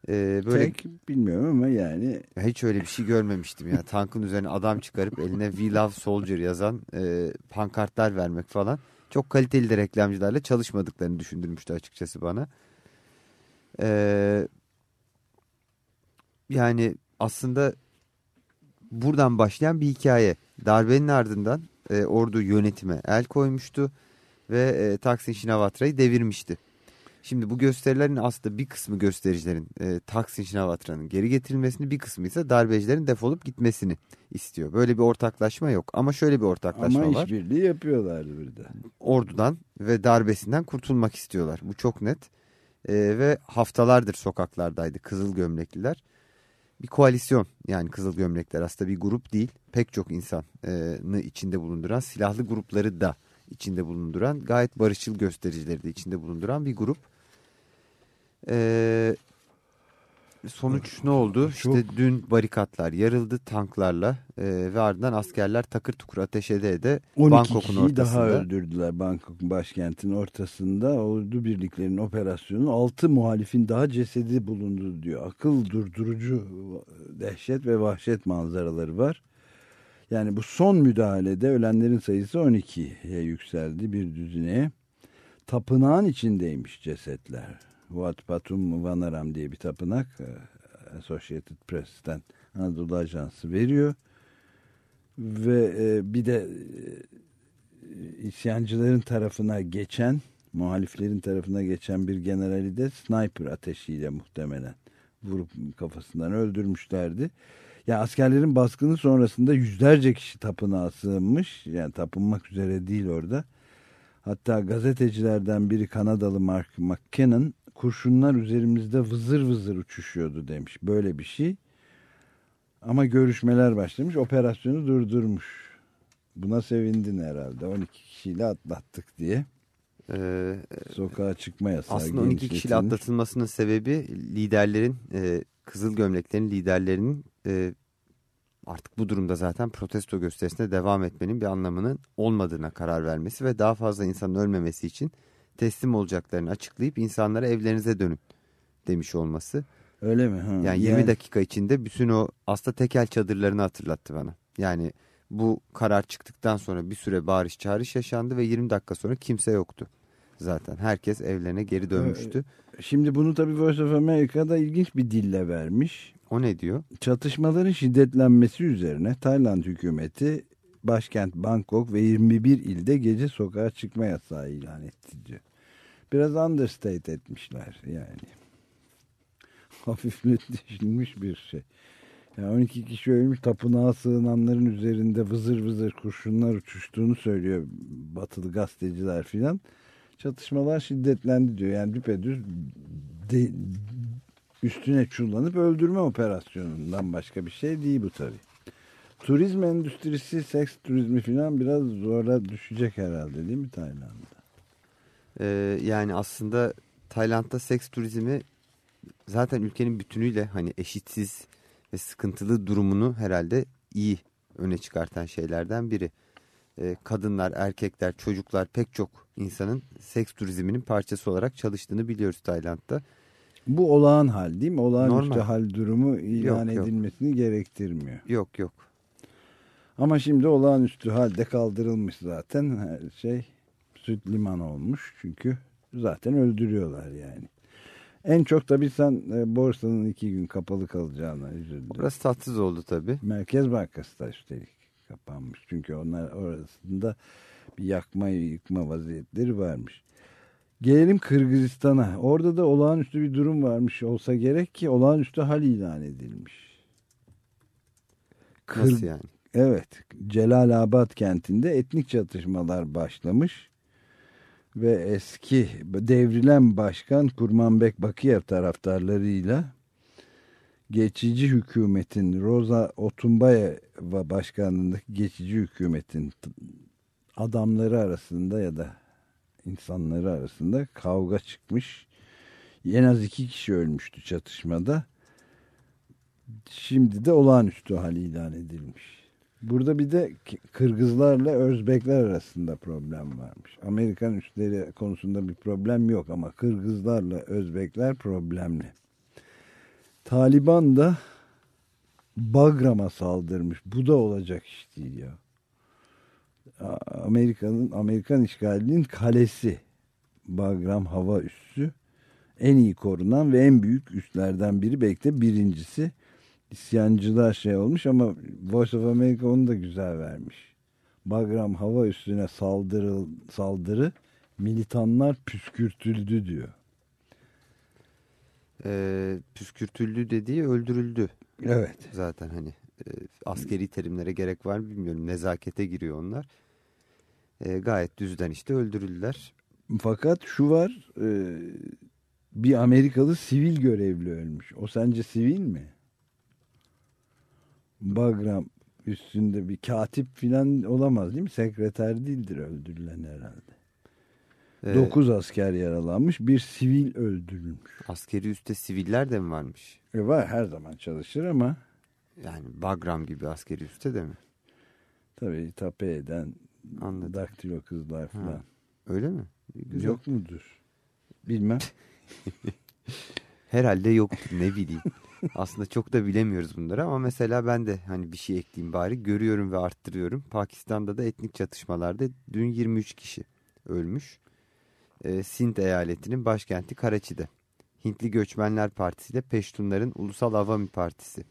E, böyle Tek bilmiyorum ama yani ya Hiç öyle bir şey görmemiştim ya. Tankın üzerine adam çıkarıp eline We Love Soldier yazan e, pankartlar vermek falan. Çok kaliteli de reklamcılarla çalışmadıklarını düşündürmüştü açıkçası bana. E, yani aslında buradan başlayan bir hikaye. Darbenin ardından e, ordu yönetime el koymuştu ve e, Taksin Şinavatra'yı devirmişti. Şimdi bu gösterilerin aslında bir kısmı göstericilerin e, Taksin Şinavatra'nın geri getirilmesini bir kısmı ise darbecilerin defolup gitmesini istiyor. Böyle bir ortaklaşma yok ama şöyle bir ortaklaşma ama var. işbirliği yapıyorlardı burada. Ordudan ve darbesinden kurtulmak istiyorlar. Bu çok net E, ve haftalardır sokaklardaydı Kızıl Gömlekliler. Bir koalisyon yani Kızıl Gömlekler aslında bir grup değil. Pek çok insanı içinde bulunduran silahlı grupları da içinde bulunduran gayet barışçıl göstericileri de içinde bulunduran bir grup. Ee, sonuç ne oldu? Çok- İşte dün barikatlar yarıldı tanklarla e, ve ardından askerler takır tukur ateş ede 12 Bangkok'un ortasında. daha öldürdüler Bangkok başkentin ortasında. Ordu birliklerinin operasyonu 6 muhalifin daha cesedi bulundu diyor. Akıl durdurucu dehşet ve vahşet manzaraları var. Yani bu son müdahalede ölenlerin sayısı 12'ye yükseldi bir düzineye. Tapınağın içindeymiş cesetler. Wat Patum Vanaram diye bir tapınak e, Associated Press'ten Anadolu Ajansı veriyor. Ve e, bir de e, isyancıların tarafına geçen, muhaliflerin tarafına geçen bir generali de sniper ateşiyle muhtemelen vurup kafasından öldürmüşlerdi. Yani askerlerin baskını sonrasında yüzlerce kişi tapınağa sığınmış. Yani tapınmak üzere değil orada. Hatta gazetecilerden biri Kanadalı Mark McKinnon kurşunlar üzerimizde vızır vızır uçuşuyordu demiş. Böyle bir şey. Ama görüşmeler başlamış. Operasyonu durdurmuş. Buna sevindin herhalde. 12 kişiyle atlattık diye. Ee, Sokağa çıkma yasağı aslında 12 kişiyle atlatılmasının sebebi liderlerin, e, Kızıl Gömleklerin liderlerinin e, artık bu durumda zaten protesto gösterisine devam etmenin bir anlamının olmadığına karar vermesi ve daha fazla insanın ölmemesi için teslim olacaklarını açıklayıp insanlara evlerinize dönün demiş olması. Öyle mi? Ha. Yani 20 dakika içinde bütün o aslında tekel çadırlarını hatırlattı bana. Yani bu karar çıktıktan sonra bir süre bağırış çağırış yaşandı ve 20 dakika sonra kimse yoktu. Zaten herkes evlerine geri dönmüştü. Şimdi bunu tabii Voice of America'da ilginç bir dille vermiş. O ne diyor? Çatışmaların şiddetlenmesi üzerine Tayland hükümeti başkent Bangkok ve 21 ilde gece sokağa çıkma yasağı ilan etti diyor. Biraz understate etmişler yani. Hafifletilmiş bir şey. Yani 12 kişi ölmüş tapınağa sığınanların üzerinde vızır vızır kurşunlar uçuştuğunu söylüyor batılı gazeteciler filan. Çatışmalar şiddetlendi diyor. Yani düpedüz de, üstüne çullanıp öldürme operasyonundan başka bir şey değil bu tabii. Turizm endüstrisi, seks turizmi filan biraz zora düşecek herhalde değil mi Tayland'da? Ee, yani aslında Tayland'da seks turizmi zaten ülkenin bütünüyle hani eşitsiz ve sıkıntılı durumunu herhalde iyi öne çıkartan şeylerden biri. E, kadınlar, erkekler, çocuklar pek çok insanın seks turizminin parçası olarak çalıştığını biliyoruz Tayland'da. Bu olağan hal değil mi? Olağanüstü Normal. hal durumu ilan Yok, yok. edilmesini gerektirmiyor. Yok yok. Ama şimdi olağanüstü halde kaldırılmış zaten her şey süt liman olmuş çünkü zaten öldürüyorlar yani. En çok tabii sen e, borsanın iki gün kapalı kalacağına üzüldün. Burası tatsız oldu tabii. Merkez Bankası da üstelik kapanmış. Çünkü onlar orasında bir yakma yıkma vaziyetleri varmış. Gelelim Kırgızistan'a. Orada da olağanüstü bir durum varmış olsa gerek ki olağanüstü hal ilan edilmiş. Kır- Nasıl yani? Evet, Celalabad kentinde etnik çatışmalar başlamış ve eski devrilen başkan Kurmanbek Bakiyev taraftarlarıyla geçici hükümetin Roza Otunbayeva başkanlığındaki geçici hükümetin adamları arasında ya da insanları arasında kavga çıkmış. En az iki kişi ölmüştü çatışmada. Şimdi de olağanüstü hal ilan edilmiş. Burada bir de Kırgızlarla Özbekler arasında problem varmış. Amerikan üsleri konusunda bir problem yok ama Kırgızlarla Özbekler problemli. Taliban da Bagram'a saldırmış. Bu da olacak iş değil ya. Amerika'nın Amerikan işgalinin kalesi Bagram hava üssü en iyi korunan ve en büyük üslerden biri belki de birincisi isyancılar şey olmuş ama Voice of America onu da güzel vermiş. Bagram hava üssüne saldırı, saldırı militanlar püskürtüldü diyor. Ee, püskürtüldü dediği öldürüldü. Evet. Zaten hani e, askeri terimlere gerek var bilmiyorum. Nezakete giriyor onlar. E, gayet düzden işte öldürüldüler. Fakat şu var e, bir Amerikalı sivil görevli ölmüş. O sence sivil mi? Bagram üstünde bir katip filan olamaz değil mi? Sekreter değildir öldürülen herhalde. Ee, Dokuz asker yaralanmış bir sivil öldürülmüş. Askeri üste siviller de mi varmış? E var her zaman çalışır ama Yani Bagram gibi askeri üste de mi? tabii tape eden Anladım. daktilo kızlar falan. Öyle mi? Güzel. Yok mudur? Bilmem. Herhalde yoktur ne bileyim. Aslında çok da bilemiyoruz bunları ama mesela ben de hani bir şey ekleyeyim bari görüyorum ve arttırıyorum. Pakistan'da da etnik çatışmalarda dün 23 kişi ölmüş. Ee, Sint eyaletinin başkenti Karachi'de. Hintli Göçmenler Partisi ile Peştunların Ulusal Avami Partisi.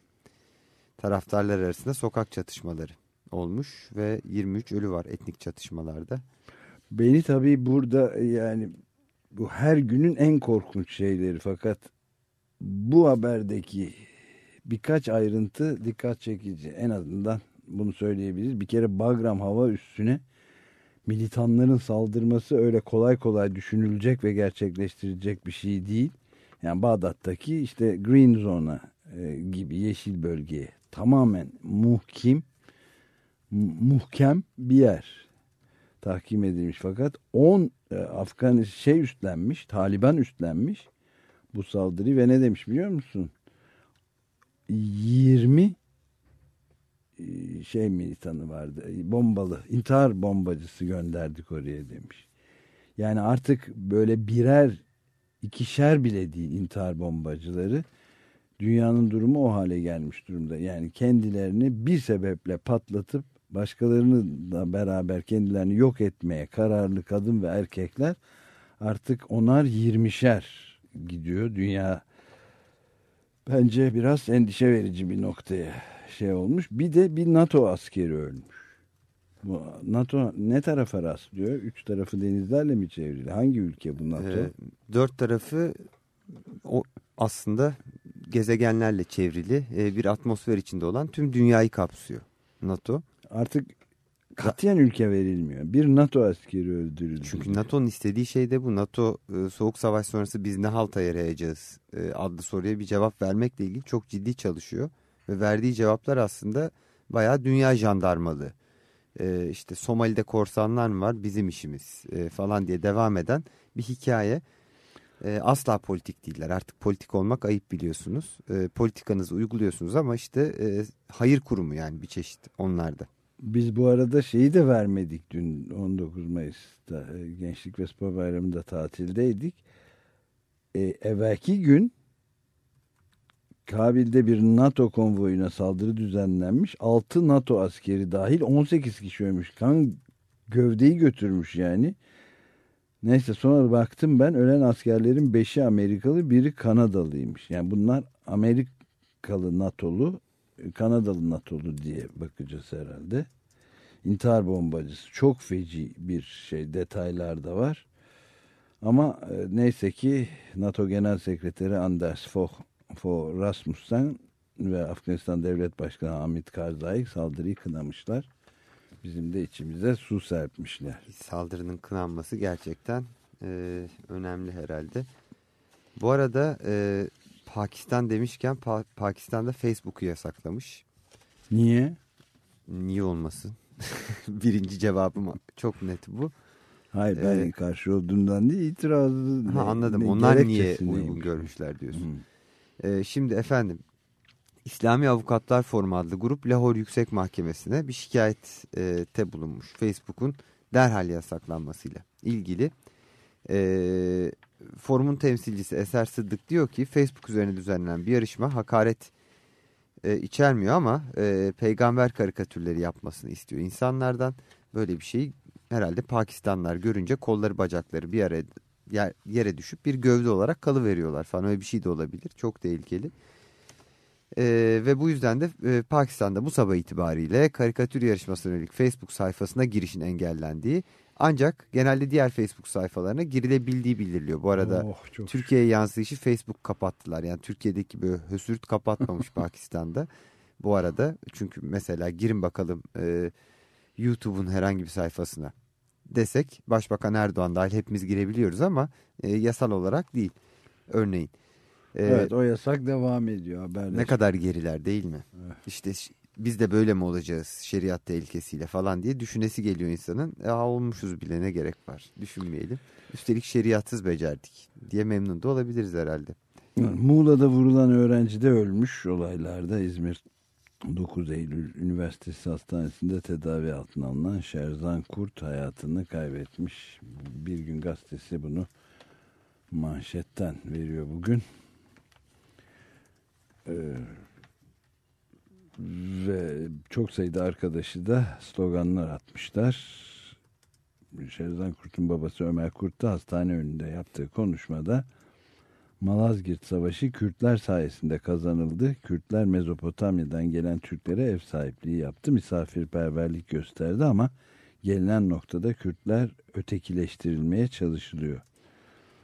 Taraftarlar arasında sokak çatışmaları olmuş ve 23 ölü var etnik çatışmalarda. Beni tabii burada yani bu her günün en korkunç şeyleri fakat bu haberdeki birkaç ayrıntı dikkat çekici. En azından bunu söyleyebiliriz. Bir kere Bagram hava üssüne militanların saldırması öyle kolay kolay düşünülecek ve gerçekleştirilecek bir şey değil. Yani Bağdat'taki işte Green Zone'a e, gibi yeşil bölgeye tamamen muhkim mu- muhkem bir yer tahkim edilmiş fakat 10 e, Afgan şey üstlenmiş, Taliban üstlenmiş bu saldırıyı ve ne demiş biliyor musun? 20 e, şey militanı vardı. Bombalı, intihar bombacısı gönderdik oraya demiş. Yani artık böyle birer, ikişer bile değil intihar bombacıları. Dünyanın durumu o hale gelmiş durumda. Yani kendilerini bir sebeple patlatıp başkalarını da beraber kendilerini yok etmeye kararlı kadın ve erkekler artık onar yirmişer gidiyor. Dünya bence biraz endişe verici bir noktaya şey olmuş. Bir de bir NATO askeri ölmüş. Bu NATO ne tarafa rastlıyor? Üç tarafı denizlerle mi çevrili? Hangi ülke bu NATO? Ee, dört tarafı o aslında gezegenlerle çevrili e, bir atmosfer içinde olan tüm dünyayı kapsıyor NATO. Artık katiyen ülke verilmiyor. Bir NATO askeri öldürüldü. Çünkü NATO'nun istediği şey de bu. NATO e, soğuk savaş sonrası biz ne halta yarayacağız e, adlı soruya bir cevap vermekle ilgili çok ciddi çalışıyor. Ve verdiği cevaplar aslında bayağı dünya jandarmalı. E, işte Somali'de korsanlar var bizim işimiz falan diye devam eden bir hikaye. asla politik değiller. Artık politik olmak ayıp biliyorsunuz. Politikanızı uyguluyorsunuz ama işte hayır kurumu yani bir çeşit onlarda. Biz bu arada şeyi de vermedik dün 19 Mayıs'ta e, Gençlik ve Spor Bayramı'nda tatildeydik. E, evvelki gün Kabil'de bir NATO konvoyuna saldırı düzenlenmiş. 6 NATO askeri dahil 18 kişi ölmüş. Kan gövdeyi götürmüş yani. Neyse sonra baktım ben ölen askerlerin 5'i Amerikalı biri Kanadalıymış. Yani bunlar Amerikalı NATO'lu Kanadalı NATO'lu diye bakacağız herhalde. İntihar bombacısı. Çok feci bir şey detaylar da var. Ama e, neyse ki NATO Genel Sekreteri Anders Fogh, Fogh Rasmussen ve Afganistan Devlet Başkanı Hamid Karzai saldırıyı kınamışlar. Bizim de içimize su serpmişler. Saldırının kınanması gerçekten e, önemli herhalde. Bu arada e, Pakistan demişken Pa- Pakistan'da Facebook'u yasaklamış. Niye? Niye olmasın? Birinci cevabım çok net bu. Hayır ben Ee, karşı olduğundan değil itirazı. Ha, ne- anladım. ne Onlar niye uygun neymiş? görmüşler diyorsun. Hı. Ee, şimdi efendim İslami Avukatlar Forumu adlı grup Lahor Yüksek Mahkemesi'ne bir şikayette bulunmuş. Facebook'un derhal yasaklanmasıyla ilgili. Ee, forumun temsilcisi Eser Sıddık diyor ki Facebook üzerine düzenlenen bir yarışma hakaret e, içermiyor ama e, peygamber karikatürleri yapmasını istiyor insanlardan. Böyle bir şeyi herhalde Pakistanlar görünce kolları bacakları bir araya yer- yere düşüp bir gövde olarak kalıveriyorlar falan öyle bir şey de olabilir. Çok tehlikeli. Ee, ve bu yüzden de e, Pakistan'da bu sabah itibariyle karikatür yarışmasına yönelik Facebook sayfasına girişin engellendiği ancak genelde diğer Facebook sayfalarına girilebildiği bildiriliyor. Bu arada Oh, Türkiye'ye yansıyışı Facebook kapattılar. Yani Türkiye'deki böyle hösürt kapatmamış Pakistan'da. Bu arada çünkü mesela girin bakalım e, YouTube'un herhangi bir sayfasına desek Başbakan Erdoğan dahil hepimiz girebiliyoruz ama e, yasal olarak değil. Örneğin. E, Evet o yasak devam ediyor haberleşme. ne kadar geriler değil mi? İşte ş- biz de böyle mi olacağız şeriat tehlikesiyle falan diye düşünesi geliyor insanın. E, olmuşuz bile ne gerek var düşünmeyelim. Üstelik şeriatsız becerdik diye memnun da olabiliriz herhalde. Muğla'da vurulan öğrenci de ölmüş olaylarda İzmir 9 Eylül Üniversitesi Hastanesi'nde tedavi altına alınan Şerzan Kurt hayatını kaybetmiş. Bir gün gazetesi bunu manşetten veriyor bugün. Ee, ve çok sayıda arkadaşı da sloganlar atmışlar. Şerzan Kurt'un babası Ömer Kurt da hastane önünde yaptığı konuşmada Malazgirt Savaşı Kürtler sayesinde kazanıldı. Kürtler Mezopotamya'dan gelen Türklere ev sahipliği yaptı. Misafirperverlik gösterdi ama gelinen noktada Kürtler ötekileştirilmeye çalışılıyor.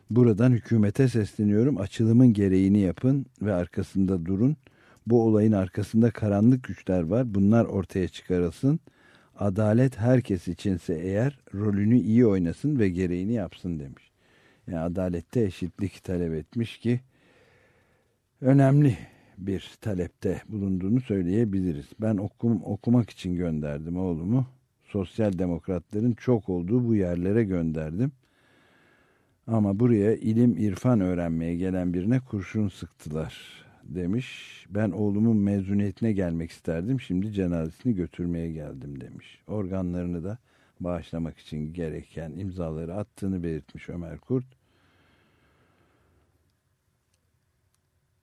Buradan hükümete sesleniyorum. Açılımın gereğini yapın ve arkasında durun. Bu olayın arkasında karanlık güçler var. Bunlar ortaya çıkarılsın. Adalet herkes içinse eğer rolünü iyi oynasın ve gereğini yapsın demiş. Yani adalette eşitlik talep etmiş ki önemli bir talepte bulunduğunu söyleyebiliriz. Ben okum, okumak için gönderdim oğlumu. Sosyal demokratların çok olduğu bu yerlere gönderdim. Ama buraya ilim irfan öğrenmeye gelen birine kurşun sıktılar demiş. Ben oğlumun mezuniyetine gelmek isterdim. Şimdi cenazesini götürmeye geldim demiş. Organlarını da bağışlamak için gereken imzaları attığını belirtmiş Ömer Kurt.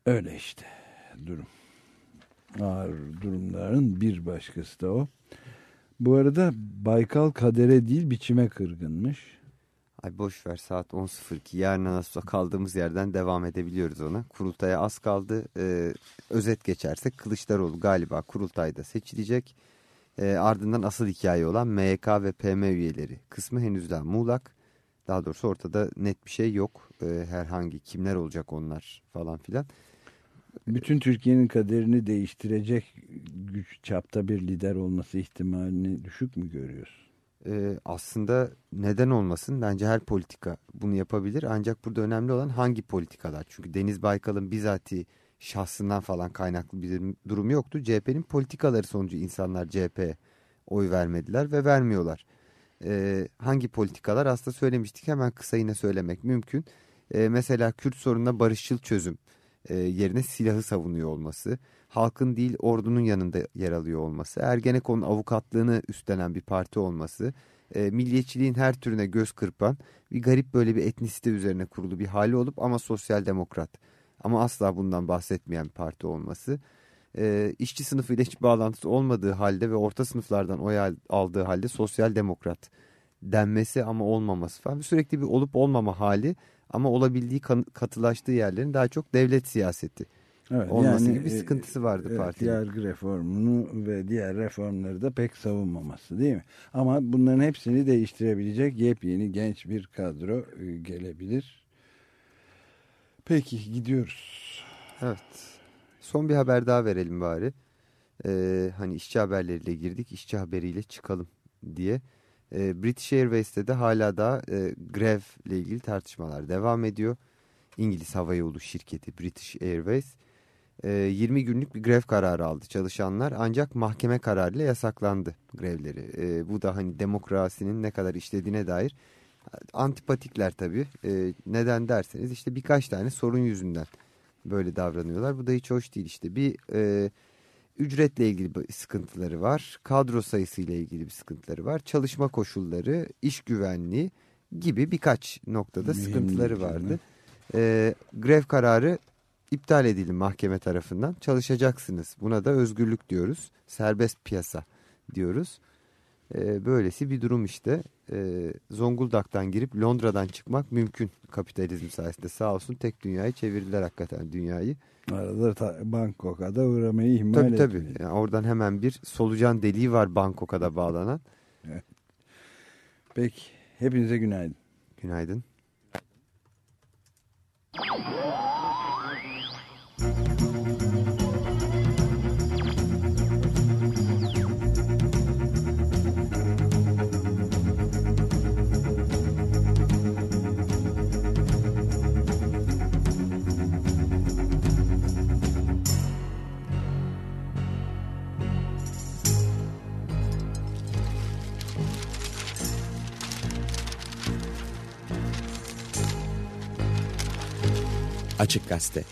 Öyle işte durum. Ağır durumların bir başkası da o. Bu arada Baykal kadere değil biçime kırgınmış. Ay boş ver saat 10.02 yarın nasıl olsa kaldığımız yerden devam edebiliyoruz ona. Kurultaya az kaldı. Ee, özet geçersek Kılıçdaroğlu galiba kurultayda seçilecek. Ee, ardından asıl hikaye olan MYK ve PM üyeleri kısmı henüz daha muğlak. Daha doğrusu ortada net bir şey yok. Ee, herhangi kimler olacak onlar falan filan. Bütün Türkiye'nin kaderini değiştirecek güç çapta bir lider olması ihtimalini düşük mü görüyorsun? Ee, aslında neden olmasın? Bence her politika bunu yapabilir. Ancak burada önemli olan hangi politikalar? Çünkü Deniz Baykal'ın bizatihi şahsından falan kaynaklı bir durum yoktu. CHP'nin politikaları sonucu insanlar CHP'ye oy vermediler ve vermiyorlar. Ee, hangi politikalar? Aslında söylemiştik hemen kısa yine söylemek mümkün. E, mesela Kürt sorununa barışçıl çözüm e, yerine silahı savunuyor olması, halkın değil ordunun yanında yer alıyor olması, Ergenekon'un avukatlığını üstlenen bir parti olması, e, milliyetçiliğin her türüne göz kırpan bir garip böyle bir etnisite üzerine kurulu bir hali olup ama sosyal demokrat ama asla bundan bahsetmeyen bir parti olması, e, işçi sınıfıyla hiç bağlantısı olmadığı halde ve orta sınıflardan oy al- aldığı halde sosyal demokrat denmesi ama olmaması falan sürekli bir olup olmama hali ama olabildiği katılaştığı yerlerin daha çok devlet siyaseti Evet, olması yani, gibi bir e, sıkıntısı vardı evet, partinin. Yargı reformunu ve diğer reformları da pek savunmaması değil mi? Ama bunların hepsini değiştirebilecek yepyeni genç bir kadro e, gelebilir. Peki gidiyoruz. Evet. Son bir haber daha verelim bari. Ee, hani işçi haberleriyle girdik, işçi haberiyle çıkalım diye. Ee, British Airways'te de hala da e, grevle ilgili tartışmalar devam ediyor. İngiliz Havayolu şirketi British Airways e, 20 günlük bir grev kararı aldı çalışanlar ancak mahkeme kararıyla yasaklandı grevleri. E, bu da hani demokrasinin ne kadar işlediğine dair antipatikler tabii. E, neden derseniz işte birkaç tane sorun yüzünden böyle davranıyorlar. Bu da hiç hoş değil işte. Bir e, ücretle ilgili bir sıkıntıları var. Kadro sayısıyla ilgili bir sıkıntıları var. Çalışma koşulları, iş güvenliği gibi birkaç noktada Mühim sıkıntıları vardı. E, grev kararı iptal edildi mahkeme tarafından. Çalışacaksınız. Buna da özgürlük diyoruz. Serbest piyasa diyoruz. E, böylesi bir durum işte. E, Zonguldak'tan girip Londra'dan çıkmak mümkün kapitalizm sayesinde. Sağ olsun tek dünyayı çevirdiler hakikaten dünyayı. Arada Bangkok'a da uğramayı ihmal Tabii tabii. etmeyin. Yani oradan hemen bir solucan deliği var Bangkok'a da bağlanan. Peki hepinize günaydın. Günaydın. Açık Gazete